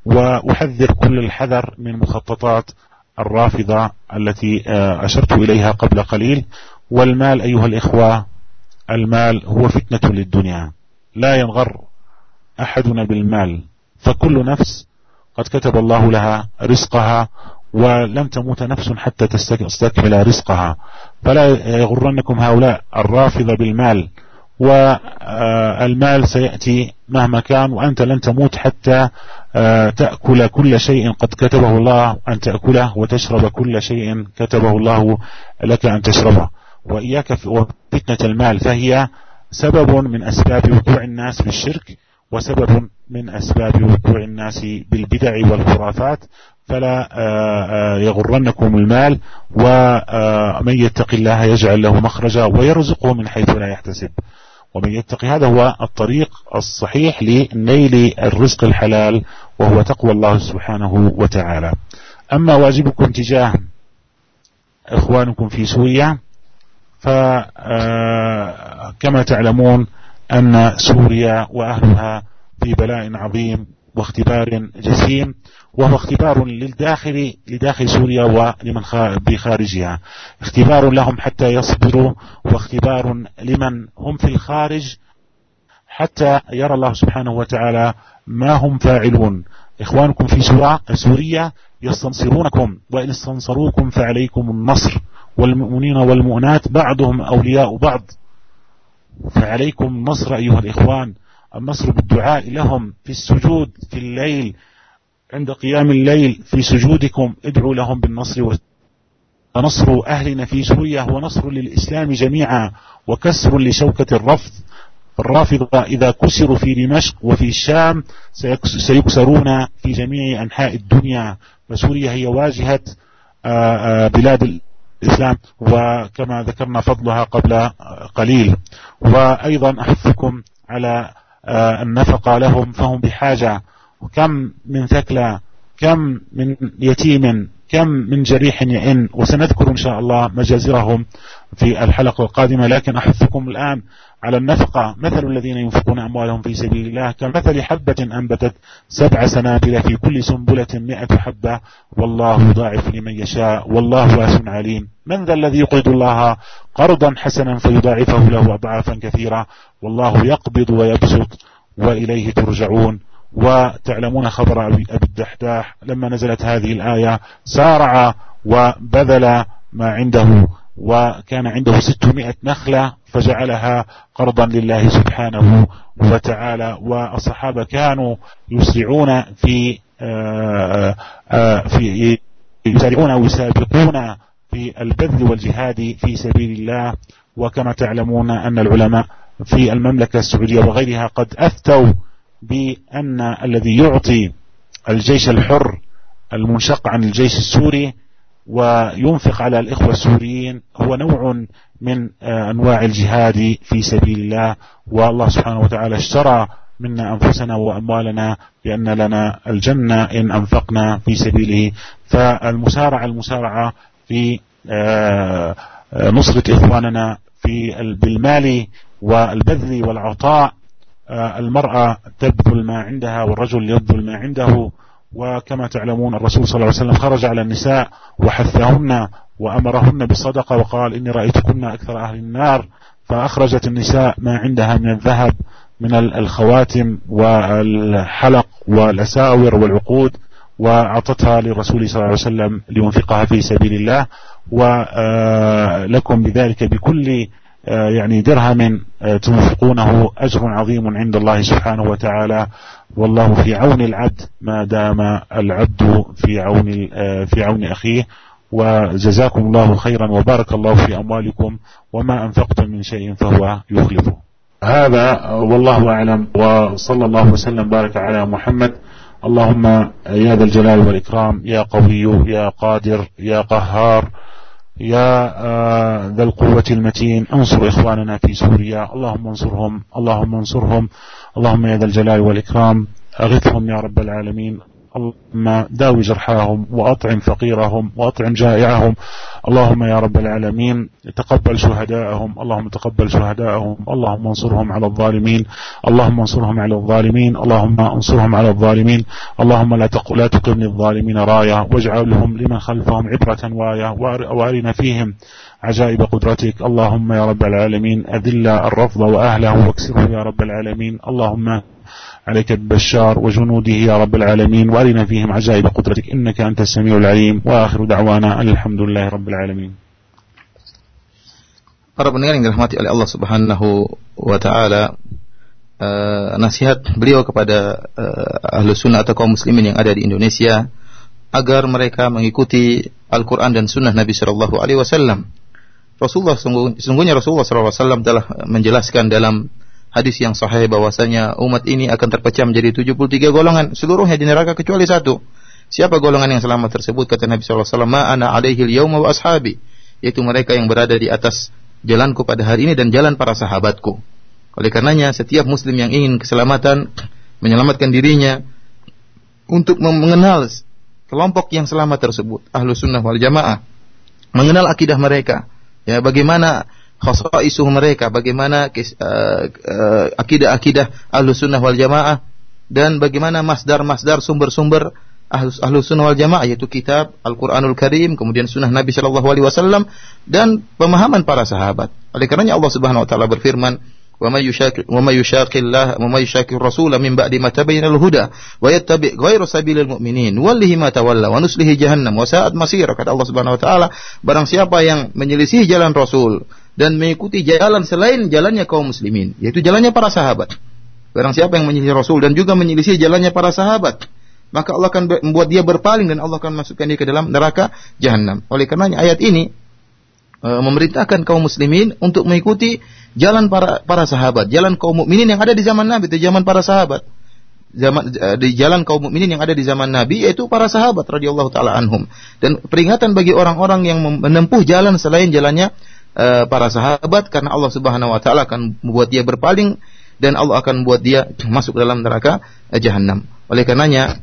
وأحذر كل الحذر من مخططات الرافضة التي آه، أشرت إليها قبل قليل. والمال أيها الإخوة المال هو فتنة للدنيا. لا ينغر أحدنا بالمال فكل نفس قد كتب الله لها رزقها ولم تموت نفس حتى تستكمل رزقها. فلا يغرنكم هؤلاء الرافضة بالمال والمال سيأتي مهما كان وأنت لن تموت حتى آه، تأكل كل شيء قد كتبه الله أن تأكله وتشرب كل شيء كتبه الله لك أن تشربه. وإياك فتنة المال فهي سبب من أسباب وقوع الناس في الشرك وسبب من أسباب وقوع الناس بالبدع والخرافات فلا آه، آه، يغرنكم المال ومن يتق الله يجعل له مخرجا ويرزقه من حيث لا يحتسب. ومن يتقي هذا هو الطريق الصحيح لنيل الرزق الحلال وهو تقوى الله سبحانه وتعالى. أما واجبكم تجاه إخوانكم في سوريا فكما آه، تعلمون أن سوريا وأهلها في بلاء عظيم واختبار جسيم وهو اختبار للداخل لداخل سوريا ولمن بخارجها. اختبار لهم حتى يصبروا واختبار لمن هم في الخارج حتى يرى الله سبحانه وتعالى ما هم فاعلون. إخوانكم في سوريا يستنصرونكم وإن استنصروكم فعليكم النصر. والمؤمنين والمؤنات بعضهم أولياء بعض. فعليكم النصر أيها الإخوان. النصر بالدعاء لهم في السجود في الليل عند قيام الليل في سجودكم. ادعوا لهم بالنصر ونصر أهلنا في سوريا هو نصر للإسلام جميعا وكسر لشوكة الرفض. الرافضة إذا كسروا في دمشق وفي الشام سيكسرون في جميع أنحاء الدنيا. فسوريا هي واجهة آه، آه، بلاد الإسلام وكما ذكرنا فضلها قبل قليل. وأيضا أحثكم على آه، النفقة لهم فهم بحاجة. وكم من ثكلى كم من يتيم كم من جريح يئن. وسنذكر إن شاء الله مجازرهم. في الحلقة القادمة لكن أحثكم الآن على النفقة. مثل الذين ينفقون أموالهم في سبيل الله كمثل حبة أنبتت سبع سنابل في كل سنبلة مئة حبة. والله يضاعف لمن يشاء والله واسع عليم. من ذا الذي يقرض الله قرضا حسنا فيضاعفه له أضعافا كثيرة؟ والله يقبض ويبسط وإليه ترجعون. وتعلمون خبر أبي الدحداح لما نزلت هذه الآية سارع وبذل ما عنده. وكان عنده ستمائة نخلة فجعلها قرضا لله سبحانه وتعالى والصحابة كانوا يسرعون في آه، آه، في يسارعون ويسابقون في البذل والجهاد في سبيل الله. وكما تعلمون أن العلماء في المملكة السعودية وغيرها قد أفتوا بأن الذي يعطي الجيش الحر المنشق عن الجيش السوري وينفق على الإخوة السوريين هو نوع من آه، أنواع الجهاد في سبيل الله والله سبحانه وتعالى اشترى منا أنفسنا وأموالنا بأن لنا الجنة إن أنفقنا في سبيله. فالمسارعة المسارعة في آه، آه، نصرة إخواننا في بالمال والبذل والعطاء المرأة تبذل ما عندها والرجل يبذل ما عنده وكما تعلمون الرسول صلى الله عليه وسلم خرج على النساء وحثهن وأمرهن بالصدقة وقال إني رأيتكن أكثر أهل النار فأخرجت النساء ما عندها من الذهب من الخواتم والحلق والأساور والعقود وأعطتها للرسول صلى الله عليه وسلم لينفقها في سبيل الله ولكم بذلك بكل آه، يعني درهم آه، تنفقونه أجر عظيم عند الله سبحانه وتعالى. والله في عون العبد ما دام العبد في عون آه، في عون أخيه وجزاكم الله خيرا وبارك الله في أموالكم وما أنفقتم من شيء فهو يخلفه هذا والله أعلم وصلى الله وسلم بارك على محمد. اللهم يا ذا الجلال والإكرام يا قوي يا قادر يا قهار يا آه، ذا القوة المتين انصر إخواننا في سوريا. اللهم انصرهم اللهم انصرهم. اللهم يا ذا الجلال والإكرام. أغثهم يا رب العالمين. اللهم داوي جرحاهم وأطعم فقيرهم وأطعم جائعهم. اللهم يا رب العالمين تقبل شهداءهم. اللهم تقبل شهداءهم. اللهم انصرهم على الظالمين. اللهم انصرهم على الظالمين. اللهم انصرهم على الظالمين. اللهم لا لا تقم للظالمين راية. واجعلهم لمن خلفهم عبرة واية. وأرنا فيهم عجائب قدرتك. اللهم يا رب العالمين أذل الرفض وأهله. واكسره يا رب العالمين. اللهم عليك ببشار وجنوده يا رب العالمين وارنا فيهم عجائب قدرتك إنك أنت السميع العليم وآخر دعوانا أن الحمد لله رب العالمين Para pendengar yang dirahmati oleh Allah Subhanahu wa taala, uh, nasihat beliau kepada uh, ahlu sunnah atau kaum muslimin yang ada di Indonesia agar mereka mengikuti Al-Quran dan Sunnah Nabi Shallallahu Alaihi Wasallam. Rasulullah sungguhnya Rasulullah Shallallahu Alaihi Wasallam telah menjelaskan dalam hadis yang sahih bahwasanya umat ini akan terpecah menjadi 73 golongan, seluruhnya di neraka kecuali satu. Siapa golongan yang selamat tersebut kata Nabi sallallahu alaihi wasallam, "Ana alaihi al-yauma wa ashabi." Yaitu mereka yang berada di atas jalanku pada hari ini dan jalan para sahabatku. Oleh karenanya setiap muslim yang ingin keselamatan menyelamatkan dirinya untuk mengenal kelompok yang selamat tersebut, ahlu sunnah wal jamaah, mengenal akidah mereka, ya bagaimana khasaisuh mereka, bagaimana uh, uh, akidah-akidah ahlu sunnah wal jamaah dan bagaimana masdar-masdar sumber-sumber ahlu, ahlu sunnah wal jamaah yaitu kitab Al-Quranul Karim, kemudian sunnah Nabi Shallallahu Alaihi Wasallam dan pemahaman para sahabat. Oleh karenanya Allah Subhanahu Wa Taala berfirman, وما يشاكل وما يشاكل الله وما يشاكل الرسول من بعد ما تبين الهدى ويتبع غير سبيل المؤمنين وله ما تولى ونسله جهنم وساءت مصير kata Allah Subhanahu wa taala barang siapa yang menyelisih jalan Rasul dan mengikuti jalan selain jalannya kaum muslimin yaitu jalannya para sahabat barang siapa yang menyelisih Rasul dan juga menyelisih jalannya para sahabat maka Allah akan membuat dia berpaling dan Allah akan masukkan dia ke dalam neraka jahanam oleh karenanya ayat ini e, memerintahkan kaum muslimin untuk mengikuti jalan para para sahabat, jalan kaum mukminin yang ada di zaman Nabi, itu zaman para sahabat. Zaman eh, di jalan kaum mukminin yang ada di zaman Nabi yaitu para sahabat radhiyallahu taala anhum. Dan peringatan bagi orang-orang yang menempuh jalan selain jalannya uh, para sahabat karena Allah Subhanahu wa taala akan membuat dia berpaling dan Allah akan membuat dia masuk dalam neraka uh, jahanam. Oleh karenanya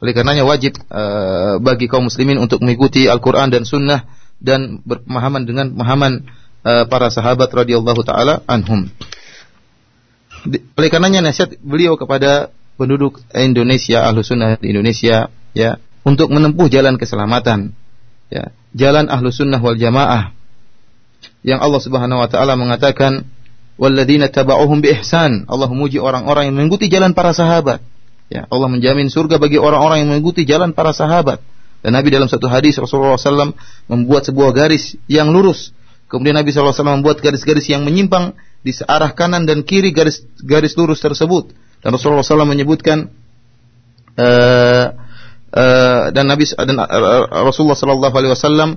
oleh karenanya wajib uh, bagi kaum muslimin untuk mengikuti Al-Qur'an dan sunnah dan berpemahaman dengan pemahaman para sahabat radhiyallahu taala anhum. Oleh karenanya nasihat beliau kepada penduduk Indonesia, ahlu sunnah di Indonesia, ya, untuk menempuh jalan keselamatan, ya, jalan ahlu sunnah wal jamaah, yang Allah Subhanahu Wa Taala mengatakan, walladzina taba'uhum bi ihsan. Allah memuji orang-orang yang mengikuti jalan para sahabat. Ya, Allah menjamin surga bagi orang-orang yang mengikuti jalan para sahabat. Dan Nabi dalam satu hadis Rasulullah SAW membuat sebuah garis yang lurus. Kemudian Nabi SAW membuat garis-garis yang menyimpang di searah kanan dan kiri garis garis lurus tersebut. Dan Rasulullah SAW menyebutkan uh, uh, dan Nabi dan uh, Rasulullah SAW uh,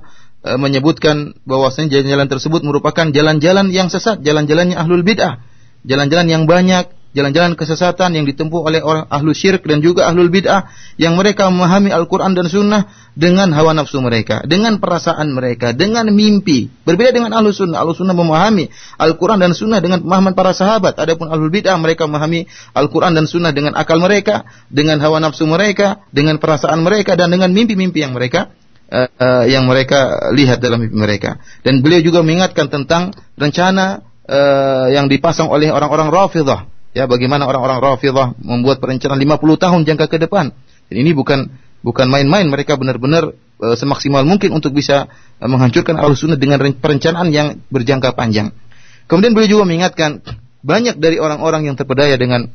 menyebutkan bahwasanya jalan-jalan tersebut merupakan jalan-jalan yang sesat, jalan-jalannya ahlul bid'ah, jalan-jalan yang banyak jalan-jalan kesesatan yang ditempuh oleh orang ahlu syirik dan juga ahlul bid'ah yang mereka memahami Al-Quran dan Sunnah dengan hawa nafsu mereka, dengan perasaan mereka, dengan mimpi. Berbeda dengan ahlu sunnah. Ahlu sunnah memahami Al-Quran dan Sunnah dengan pemahaman para sahabat. Adapun ahlul bid'ah mereka memahami Al-Quran dan Sunnah dengan akal mereka, dengan hawa nafsu mereka, dengan perasaan mereka dan dengan mimpi-mimpi yang mereka uh, uh, yang mereka lihat dalam mimpi mereka. Dan beliau juga mengingatkan tentang rencana uh, yang dipasang oleh orang-orang Rafidah Ya, bagaimana orang-orang Rafidhah membuat perencanaan 50 tahun jangka ke depan. Dan ini bukan bukan main-main, mereka benar-benar e, semaksimal mungkin untuk bisa e, menghancurkan Ahlussunnah dengan perencanaan yang berjangka panjang. Kemudian beliau juga mengingatkan banyak dari orang-orang yang terpedaya dengan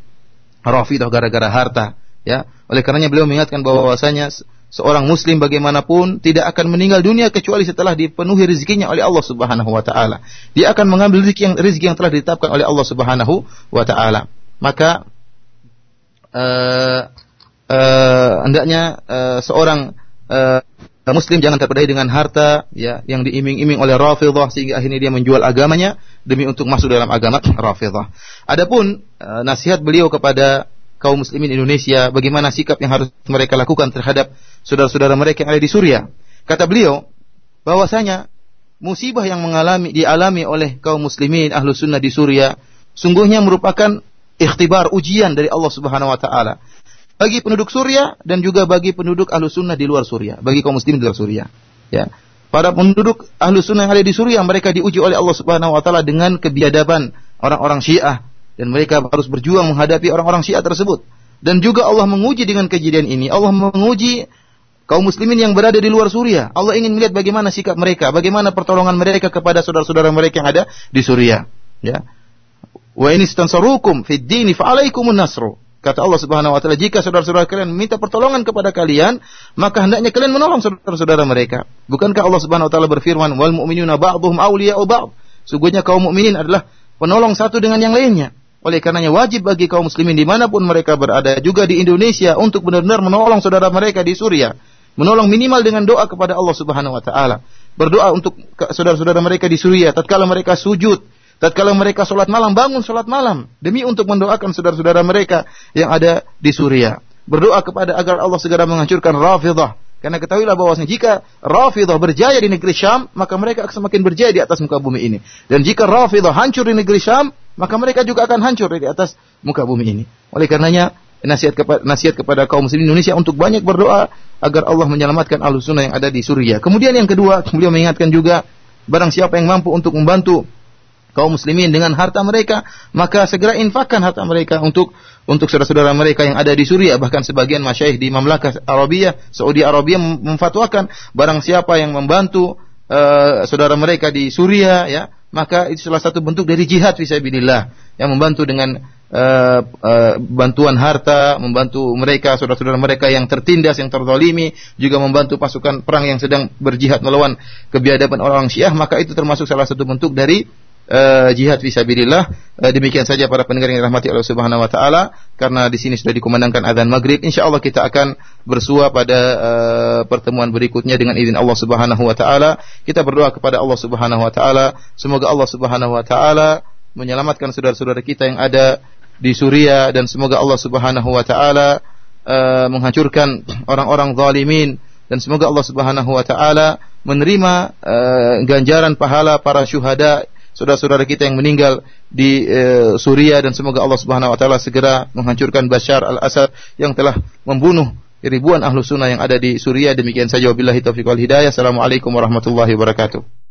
Rafidhah gara-gara harta, ya. Oleh karenanya beliau mengingatkan bahwa bahwasanya seorang muslim bagaimanapun tidak akan meninggal dunia kecuali setelah dipenuhi rezekinya oleh Allah Subhanahu wa taala. Dia akan mengambil rezeki yang rezeki yang telah ditetapkan oleh Allah Subhanahu wa taala. Maka uh, uh, hendaknya uh, seorang uh, muslim jangan terpedaya dengan harta ya yang diiming-iming oleh Rafidhah sehingga akhirnya dia menjual agamanya demi untuk masuk dalam agama Rafidhah. Adapun uh, nasihat beliau kepada kaum muslimin Indonesia bagaimana sikap yang harus mereka lakukan terhadap saudara-saudara mereka yang ada di Suriah. Kata beliau bahwasanya musibah yang mengalami dialami oleh kaum muslimin ahlu sunnah di Suriah sungguhnya merupakan ikhtibar ujian dari Allah Subhanahu wa taala bagi penduduk Suriah dan juga bagi penduduk ahlu sunnah di luar Suriah, bagi kaum muslimin di luar Suriah. Ya. Para penduduk ahlu sunnah yang ada di Suriah mereka diuji oleh Allah Subhanahu wa taala dengan kebiadaban orang-orang Syiah dan mereka harus berjuang menghadapi orang-orang Syiah tersebut. Dan juga Allah menguji dengan kejadian ini. Allah menguji kaum muslimin yang berada di luar Suriah. Allah ingin melihat bagaimana sikap mereka, bagaimana pertolongan mereka kepada saudara-saudara mereka yang ada di Suriah. Ya. Wa in istansarukum fid dini alaikumun nasru. Kata Allah Subhanahu wa taala, jika saudara-saudara kalian meminta pertolongan kepada kalian, maka hendaknya kalian menolong saudara-saudara mereka. Bukankah Allah Subhanahu wa taala berfirman, "Wal mu'minuna ba'dhum awliya'u ba'd." Sungguhnya kaum mukminin adalah penolong satu dengan yang lainnya. Oleh karenanya wajib bagi kaum muslimin di mana pun mereka berada, juga di Indonesia, untuk benar-benar menolong saudara mereka di Suriah menolong minimal dengan doa kepada Allah Subhanahu wa taala. Berdoa untuk saudara-saudara mereka di Suriah tatkala mereka sujud, tatkala mereka salat malam bangun salat malam demi untuk mendoakan saudara-saudara mereka yang ada di Suriah. Berdoa kepada agar Allah segera menghancurkan Rafidhah. Karena ketahuilah bahwasanya jika Rafidhah berjaya di negeri Syam, maka mereka akan semakin berjaya di atas muka bumi ini. Dan jika Rafidhah hancur di negeri Syam, maka mereka juga akan hancur di atas muka bumi ini. Oleh karenanya, nasihat kepada nasihat kepada kaum muslimin Indonesia untuk banyak berdoa agar Allah menyelamatkan ahlu sunnah yang ada di Suriah. Kemudian yang kedua, beliau mengingatkan juga barang siapa yang mampu untuk membantu kaum muslimin dengan harta mereka, maka segera infakkan harta mereka untuk untuk saudara-saudara mereka yang ada di Suriah. Bahkan sebagian masyayikh di Mamlakah Arabia, Saudi Arabia memfatwakan barang siapa yang membantu uh, saudara mereka di Suriah ya, maka itu salah satu bentuk dari jihad fisabilillah yang membantu dengan uh, uh, bantuan harta, membantu mereka, saudara-saudara mereka yang tertindas, yang terzalimi, juga membantu pasukan perang yang sedang berjihad melawan kebiadaban orang Syiah, maka itu termasuk salah satu bentuk dari uh, jihad fisabilillah. Uh, demikian saja para pendengar yang dirahmati Allah Subhanahu wa taala, karena di sini sudah dikumandangkan azan maghrib, insyaallah kita akan bersua pada uh, pertemuan berikutnya dengan izin Allah Subhanahu wa taala. Kita berdoa kepada Allah Subhanahu wa taala, semoga Allah Subhanahu wa taala menyelamatkan saudara-saudara kita yang ada di Suriah dan semoga Allah Subhanahu wa taala uh, menghancurkan orang-orang zalimin dan semoga Allah Subhanahu wa taala menerima uh, ganjaran pahala para syuhada saudara-saudara kita yang meninggal di uh, Suriah dan semoga Allah Subhanahu wa taala segera menghancurkan Bashar al-Assad yang telah membunuh ribuan ahlu sunnah yang ada di Suriah. Demikian saja. Wabillahi taufiq wal hidayah. Assalamualaikum warahmatullahi wabarakatuh